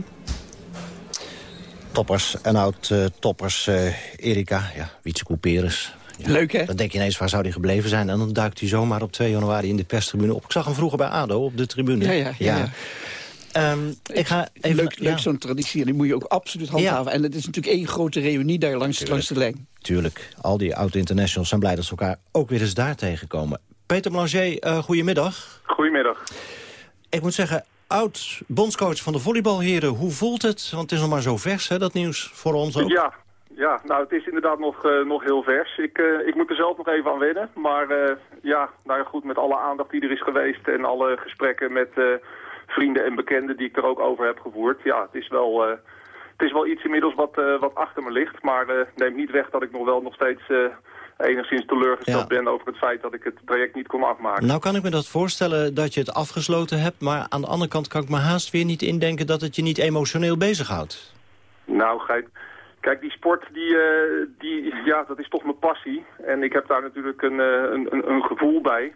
[SPEAKER 11] Toppers en oud-toppers. Uh, Erika, ja, Wietse Couperus. Ja,
[SPEAKER 13] Leuk, hè?
[SPEAKER 11] Dan denk je ineens, waar zou hij gebleven zijn? En dan duikt hij zomaar op 2 januari in de perstribune op. Ik zag hem vroeger bij ADO op de tribune.
[SPEAKER 13] Ja, ja, ja. ja.
[SPEAKER 11] Um, ik ga even,
[SPEAKER 13] leuk, leuk zo'n traditie. En die moet je ook absoluut handhaven. En het is natuurlijk één grote reunie daar langs, langs de lijn.
[SPEAKER 11] Tuurlijk. Al die oud-internationals zijn blij dat ze elkaar ook weer eens daar tegenkomen. Peter Blanger, uh, goedemiddag.
[SPEAKER 35] Goedemiddag.
[SPEAKER 11] Ik moet zeggen, oud bondscoach van de volleybalheren, hoe voelt het? Want het is nog maar zo vers, hè, dat nieuws, voor ons ook.
[SPEAKER 35] Ja, ja nou het is inderdaad nog, uh, nog heel vers. Ik, uh, ik moet er zelf nog even aan wennen. Maar ja, nou goed, met alle aandacht die er is geweest en alle gesprekken met vrienden en bekenden die ik er ook over heb gevoerd. Ja, het is wel... het is wel iets inmiddels wat, wat achter me ligt, maar neemt niet weg dat ik nog wel nog steeds enigszins teleurgesteld ben over het feit dat ik het project niet kon afmaken.
[SPEAKER 11] Nou kan ik me dat voorstellen dat je het afgesloten hebt, maar aan de andere kant kan ik me haast weer niet indenken dat het je niet emotioneel bezighoudt.
[SPEAKER 35] Nou, Geit, kijk, die sport, die, uh, die, ja, dat is toch mijn passie. En ik heb daar natuurlijk een, een, een, een gevoel bij.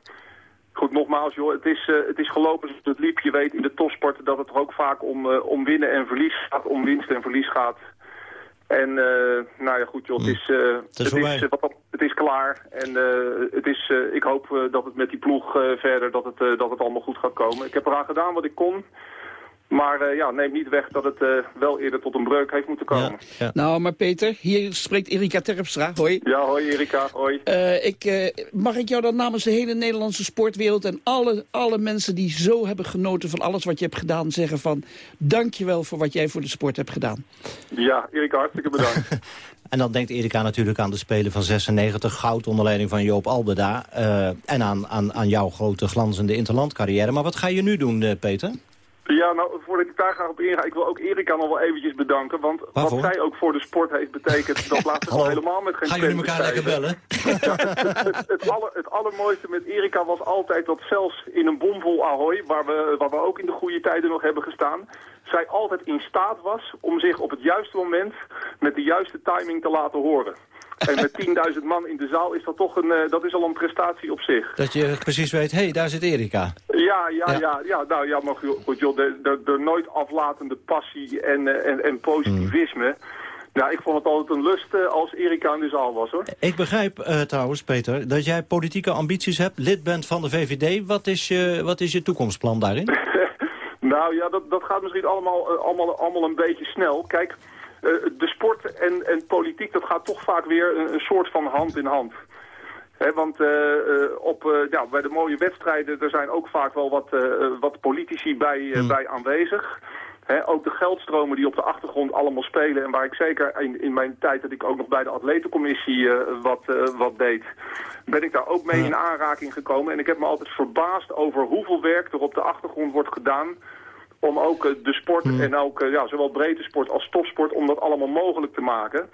[SPEAKER 35] Goed, nogmaals, joh, het is, uh, het is gelopen zoals het liep. Je weet in de topsport dat het er ook vaak om, om winnen en verlies gaat, om winst en verlies gaat. En uh, nou ja, goed joh, het is, uh, het, is, het, is, wat, het is klaar. En het is, ik hoop dat het met die ploeg verder, dat het, dat het allemaal goed gaat komen. Ik heb eraan gedaan wat ik kon. Maar uh, ja, neemt niet weg dat het uh, wel eerder tot een breuk heeft moeten komen.
[SPEAKER 13] Ja, ja. Nou, maar Peter, hier spreekt Erika Terpstra. Hoi.
[SPEAKER 35] Ja, hoi Erika, hoi.
[SPEAKER 13] Uh, ik, mag ik jou dan namens de hele Nederlandse sportwereld... en alle, alle mensen die zo hebben genoten van alles wat je hebt gedaan... zeggen van, dankjewel voor wat jij voor de sport hebt gedaan.
[SPEAKER 35] Ja, Erika, hartstikke bedankt. *laughs*
[SPEAKER 11] En dan denkt Erika natuurlijk aan de Spelen van 96, goud onder leiding van Joop Albeda. en aan, aan, aan jouw grote glanzende interlandcarrière. Maar wat ga je nu doen, Peter?
[SPEAKER 35] Ja, nou, voordat ik daar ga op ingaan, ik wil ook Erika nog wel eventjes bedanken. Want
[SPEAKER 11] Waarvoor?
[SPEAKER 35] wat zij ook voor de sport heeft betekend, dat laat ze *laughs* helemaal met geen
[SPEAKER 11] Gaan jullie elkaar lekker bellen?
[SPEAKER 35] Ja, *laughs* het, het, het, aller, het, allermooiste met Erika was altijd dat zelfs in een bomvol Ahoy, waar we, waar we ook in de goede tijden nog hebben gestaan, zij altijd in staat was om zich op het juiste moment met de juiste timing te laten horen. En met 10.000 man in de zaal is dat toch een, uh, dat is al een prestatie op zich.
[SPEAKER 11] Dat je precies weet, hé, hey, daar zit Erika.
[SPEAKER 35] Ja, ja, ja, ja, ja nou ja, maar goed joh, de, de, de nooit aflatende passie en, uh, en, en positivisme. Mm. Nou, ik vond het altijd een lust uh, als Erika in de zaal was, hoor.
[SPEAKER 11] Ik begrijp uh, trouwens, Peter, dat jij politieke ambities hebt, lid bent van de VVD. Wat is je, wat is je toekomstplan daarin? *laughs*
[SPEAKER 35] nou ja, dat, dat gaat misschien allemaal, uh, allemaal, allemaal een beetje snel. Kijk, de sport en, en politiek, dat gaat toch vaak weer een, een soort van hand in hand. He, want uh, uh, op, ja, bij de mooie wedstrijden er zijn ook vaak wel wat, wat politici bij, hmm. bij aanwezig. He, ook de geldstromen die op de achtergrond allemaal spelen... en waar ik zeker in, in mijn tijd dat ik ook nog bij de atletencommissie wat, wat deed... ben ik daar ook mee in aanraking gekomen. En ik heb me altijd verbaasd over hoeveel werk er op de achtergrond wordt gedaan om ook uh, de sport mm. en ook uh, ja, zowel breedte sport als topsport, om dat allemaal mogelijk te maken.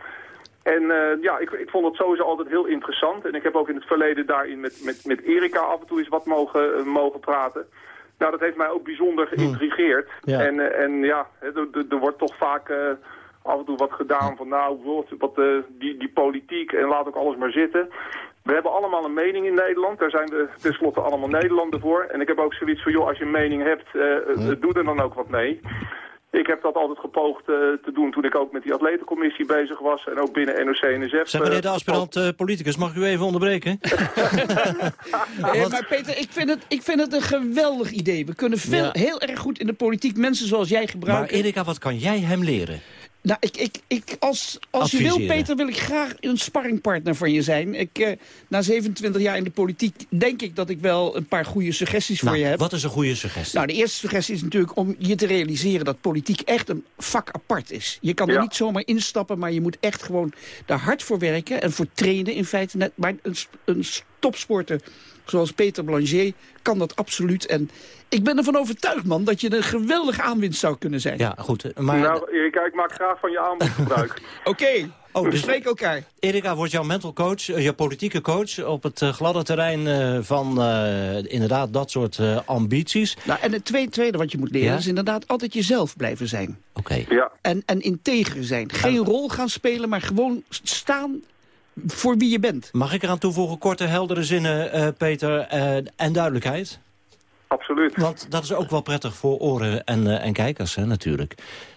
[SPEAKER 35] En uh, ja, ik, ik vond het sowieso altijd heel interessant. En ik heb ook in het verleden daarin met, met, met Erika af en toe eens wat mogen, mogen praten. Nou, dat heeft mij ook bijzonder geïntrigeerd. Mm. Ja. En, en ja, er wordt toch vaak af en toe wat gedaan van nou, wat, uh, die, die politiek en laat ook alles maar zitten. We hebben allemaal een mening in Nederland. Daar zijn we tenslotte allemaal Nederlanders voor. En ik heb ook zoiets van, joh, als je een mening hebt, uh, doe er dan ook wat mee. Ik heb dat altijd gepoogd uh, te doen toen ik ook met die atletencommissie bezig was. En ook binnen NOC-NSF.
[SPEAKER 11] Zeg meneer de aspirant uh, politicus, mag ik u even onderbreken? *laughs*
[SPEAKER 13] nee, maar Peter, ik vind, het, ik vind het een geweldig idee. We kunnen veel, ja. heel erg goed in de politiek mensen zoals jij gebruiken.
[SPEAKER 11] Maar Erika, wat kan jij hem leren?
[SPEAKER 13] Nou, ik, ik, ik, als, als je wil. Peter, wil ik graag een sparringpartner van je zijn. Ik, eh, na 27 jaar in de politiek denk ik dat ik wel een paar goede suggesties voor
[SPEAKER 11] Nou,
[SPEAKER 13] je heb.
[SPEAKER 11] wat is een goede suggestie?
[SPEAKER 13] Nou, de eerste suggestie is natuurlijk om je te realiseren dat politiek echt een vak apart is. Je kan er niet zomaar instappen, maar je moet echt gewoon daar hard voor werken. En voor trainen in feite. Net, maar een, een topsporter zoals Peter Blanger kan dat absoluut. En ik ben ervan overtuigd, man, dat je een geweldige aanwinst zou kunnen zijn.
[SPEAKER 11] Ja, goed. Maar...
[SPEAKER 35] Nou, Erika, ik maak graag van je aanbod gebruik. *laughs*
[SPEAKER 13] Oké,
[SPEAKER 11] Oh,
[SPEAKER 13] we
[SPEAKER 11] dus
[SPEAKER 13] spreken elkaar.
[SPEAKER 11] Erika wordt jouw mental coach, eh, jouw politieke coach... op het eh, gladde terrein eh, van eh, inderdaad dat soort eh, ambities.
[SPEAKER 13] Nou, en het tweede, tweede wat je moet leren
[SPEAKER 11] Ja?
[SPEAKER 13] is inderdaad altijd jezelf blijven zijn.
[SPEAKER 11] Oké.
[SPEAKER 35] Ja.
[SPEAKER 13] En, en integer zijn. Geen rol gaan spelen, maar gewoon staan voor wie je bent.
[SPEAKER 11] Mag ik eraan toevoegen, korte, heldere zinnen, eh, Peter, eh, en duidelijkheid?
[SPEAKER 35] Absoluut.
[SPEAKER 11] Want dat is ook wel prettig voor oren en, eh, en kijkers, hè, natuurlijk.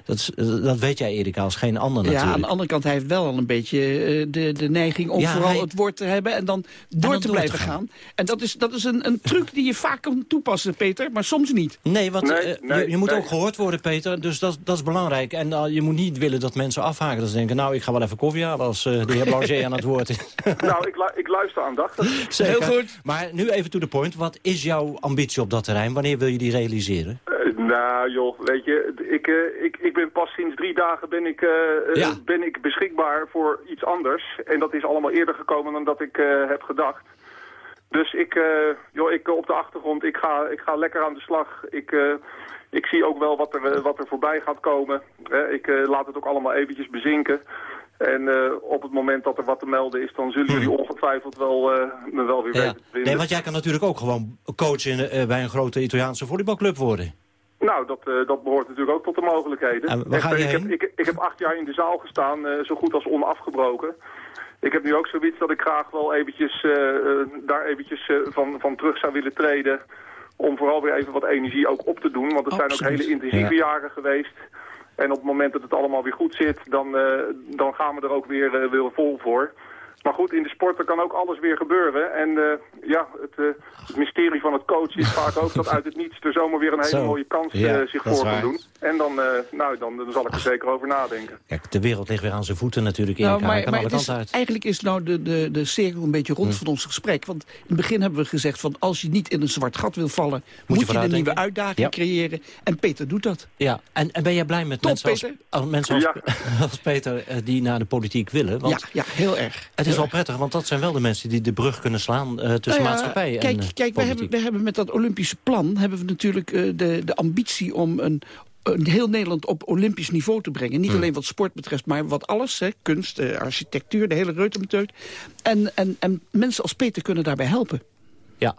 [SPEAKER 11] Dat, is, dat weet jij, Erika, als geen ander
[SPEAKER 13] Ja,
[SPEAKER 11] natuurlijk.
[SPEAKER 13] aan de andere kant, hij heeft wel al een beetje eh, de, de neiging om
[SPEAKER 11] Ja,
[SPEAKER 13] vooral
[SPEAKER 11] hij-
[SPEAKER 13] het woord te hebben en dan door
[SPEAKER 11] dan
[SPEAKER 13] te
[SPEAKER 11] door
[SPEAKER 13] blijven
[SPEAKER 11] te gaan.
[SPEAKER 13] gaan. En dat is, dat is een, een truc die je vaak kan toepassen, Peter, maar soms niet.
[SPEAKER 11] Nee, want
[SPEAKER 35] Nee,
[SPEAKER 11] eh,
[SPEAKER 35] nee,
[SPEAKER 11] je, je moet
[SPEAKER 35] nee.
[SPEAKER 11] ook gehoord worden, Peter. Dus dat, dat is belangrijk. En eh, je moet niet willen dat mensen afhaken. Dat ze denken, nou, ik ga wel even koffie halen als eh, de heer *laughs* Blanger aan het woord is. *laughs*
[SPEAKER 35] nou, ik, lu- ik luister aandachtig. *laughs*
[SPEAKER 11] Zeker.
[SPEAKER 13] Heel goed.
[SPEAKER 11] Maar nu even to the point. Wat is jouw ambitie op dat terrein? Wanneer wil je die realiseren?
[SPEAKER 35] Nou joh, weet je, ik, ik, ik ben pas sinds drie dagen ben ik, eh, eh,
[SPEAKER 11] Ja.
[SPEAKER 35] ben ik beschikbaar voor iets anders. En dat is allemaal eerder gekomen dan dat ik eh, heb gedacht. Dus ik, joh, ik op de achtergrond, ik ga, ik ga lekker aan de slag. Ik, ik zie ook wel wat er, wat er voorbij gaat komen. Ik laat het ook allemaal eventjes bezinken. En op het moment dat er wat te melden is, dan zullen jullie ongetwijfeld wel, me wel weer.
[SPEAKER 11] Ja.
[SPEAKER 35] weten te vinden.
[SPEAKER 11] Nee, want jij kan natuurlijk ook gewoon coach in, bij een grote Italiaanse volleybalclub worden.
[SPEAKER 35] Nou, dat, eh, dat behoort natuurlijk ook tot de mogelijkheden.
[SPEAKER 11] En waar ga je
[SPEAKER 35] ik, heb,
[SPEAKER 11] heen?
[SPEAKER 35] ik, ik heb acht jaar in de zaal gestaan, eh, zo goed als onafgebroken. Ik heb nu ook zoiets dat ik graag wel eventjes, eh, daar eventjes van, van terug zou willen treden. Om vooral weer even wat energie ook op te doen. Want het zijn ook hele intensieve jaren geweest. En op het moment dat het allemaal weer goed zit, dan, dan gaan we er ook weer, weer vol voor. Maar goed, in de sport er kan ook alles weer gebeuren. En eh, ja, het, eh, het mysterie van het coachen is vaak ook dat uit het niets er zomaar weer een hele
[SPEAKER 11] Zo.
[SPEAKER 35] mooie kans eh,
[SPEAKER 11] Ja,
[SPEAKER 35] zich voor kan doen. En dan, eh, nou, dan, dan zal ik er zeker over nadenken.
[SPEAKER 11] Kijk, de wereld ligt weer aan zijn voeten natuurlijk.
[SPEAKER 13] Nou, maar
[SPEAKER 11] kan
[SPEAKER 13] maar het is,
[SPEAKER 11] uit.
[SPEAKER 13] eigenlijk is nou de, de, de cirkel een beetje rond
[SPEAKER 11] Hm.
[SPEAKER 13] van ons gesprek. Want in het begin hebben we gezegd van als je niet in een zwart gat wil vallen... moet, je,
[SPEAKER 11] vooruit
[SPEAKER 13] een nieuwe uitdaging
[SPEAKER 11] Ja.
[SPEAKER 13] creëren. En Peter doet dat.
[SPEAKER 11] Ja, en, en ben jij blij met
[SPEAKER 13] Top,
[SPEAKER 11] mensen, als,
[SPEAKER 13] Peter.
[SPEAKER 11] als, mensen als, *laughs* als Peter die naar de politiek willen? Want
[SPEAKER 13] ja, ja, heel erg.
[SPEAKER 11] het is wel prettig, want dat zijn wel de mensen die de brug kunnen slaan eh, tussen
[SPEAKER 13] Nou ja,
[SPEAKER 11] maatschappij en
[SPEAKER 13] Kijk,
[SPEAKER 11] eh,
[SPEAKER 13] kijk hebben, we hebben met dat Olympische plan... hebben we natuurlijk eh, de, de ambitie om een, een heel Nederland op Olympisch niveau te brengen. Niet
[SPEAKER 11] Hmm.
[SPEAKER 13] alleen wat sport betreft, maar wat alles. Hè, kunst, architectuur, de hele reutemeteut. En, en, en mensen als Peter kunnen daarbij helpen.
[SPEAKER 11] Ja,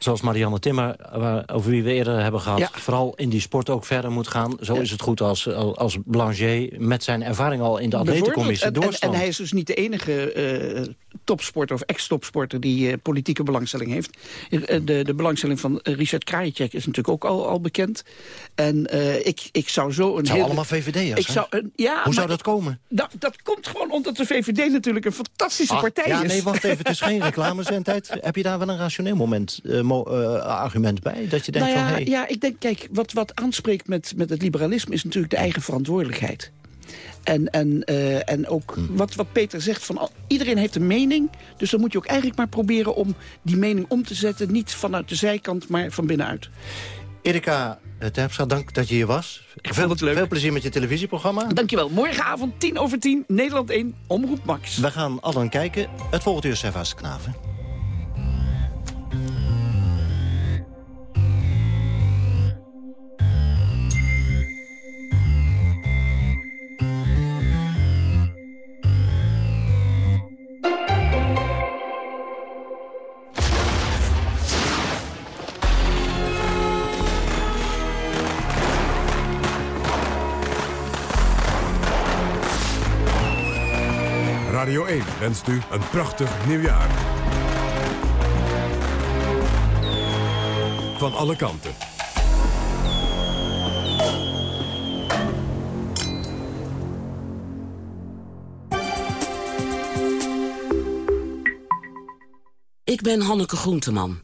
[SPEAKER 11] zoals Marianne Timmer, waar- over wie we eerder hebben gehad...
[SPEAKER 13] Ja.
[SPEAKER 11] vooral in die sport ook verder moet gaan. Zo is het goed als, als Blanger met zijn ervaring al in de atletencommissie
[SPEAKER 13] En, en, en
[SPEAKER 11] doorstand.
[SPEAKER 13] hij is dus niet de enige eh, topsporter of ex-topsporter die eh, politieke belangstelling heeft. Eh, De, de belangstelling van Richard Krajicek is natuurlijk ook al, al bekend. En ik, ik zou zo een
[SPEAKER 11] Het zijn
[SPEAKER 13] heel...
[SPEAKER 11] allemaal VVD'ers,
[SPEAKER 13] zou, een- ja,
[SPEAKER 11] Hoe zou dat komen?
[SPEAKER 13] Dat, dat komt gewoon omdat de VVD natuurlijk een fantastische
[SPEAKER 11] Ach,
[SPEAKER 13] partij
[SPEAKER 11] ja,
[SPEAKER 13] is.
[SPEAKER 11] nee, wacht even, het is geen *laughs* reclamezendtijd. Heb je daar wel een rationeel moment, eh, argument bij? Dat je denkt
[SPEAKER 13] nou ja,
[SPEAKER 11] van, hey,
[SPEAKER 13] ja, ik denk, kijk, wat, wat aanspreekt met, met het liberalisme... is natuurlijk de eigen verantwoordelijkheid. En, en, eh, en ook
[SPEAKER 11] Hm.
[SPEAKER 13] wat, wat Peter zegt, van al- iedereen heeft een mening... dus dan moet je ook eigenlijk maar proberen om die mening om te zetten... niet vanuit de zijkant, maar van binnenuit.
[SPEAKER 11] Erika eh, Terpstra, dank dat je hier was. veel, veel plezier met je televisieprogramma.
[SPEAKER 13] Dankjewel. Morgenavond, tien over tien, Nederland 1, Omroep Max.
[SPEAKER 11] We gaan allen kijken. Het volgende uur Servaas Knaven.
[SPEAKER 1] Wenst u een prachtig nieuwjaar. Van alle kanten.
[SPEAKER 37] Ik ben Hanneke Groenteman.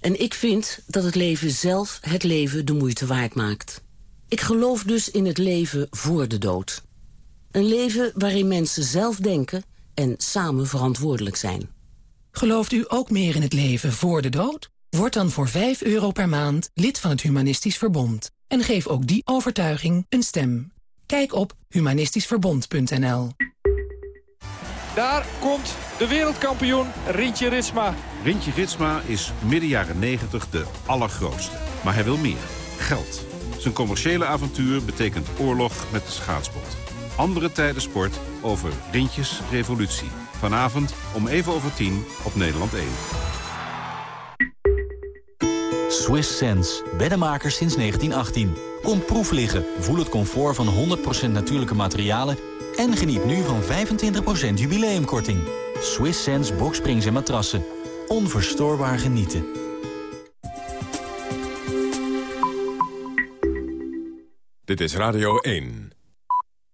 [SPEAKER 37] En ik vind dat het leven zelf het leven de moeite waard maakt. Ik geloof dus in het leven voor de dood. Een leven waarin mensen zelf denken en samen verantwoordelijk zijn.
[SPEAKER 38] Gelooft u ook meer in het leven voor de dood? Word dan voor 5 euro per maand lid van het Humanistisch Verbond. En geef ook die overtuiging een stem. Kijk op humanistischverbond.nl
[SPEAKER 39] Daar komt de wereldkampioen Rintje Ritsma.
[SPEAKER 40] Rintje Ritsma is midden jaren 90 de allergrootste. Maar hij wil meer. Geld. Zijn commerciële avontuur betekent oorlog met de schaatsbond. Andere tijden sport over Rintjes Revolutie. Vanavond om even over tien op Nederland 1.
[SPEAKER 41] Swiss Sense. Beddenmakers sinds 1918. Kom proef liggen, voel het comfort van 100% natuurlijke materialen... en geniet nu van 25% jubileumkorting. Swiss Sense boksprings en matrassen. Onverstoorbaar genieten.
[SPEAKER 1] Dit is Radio 1.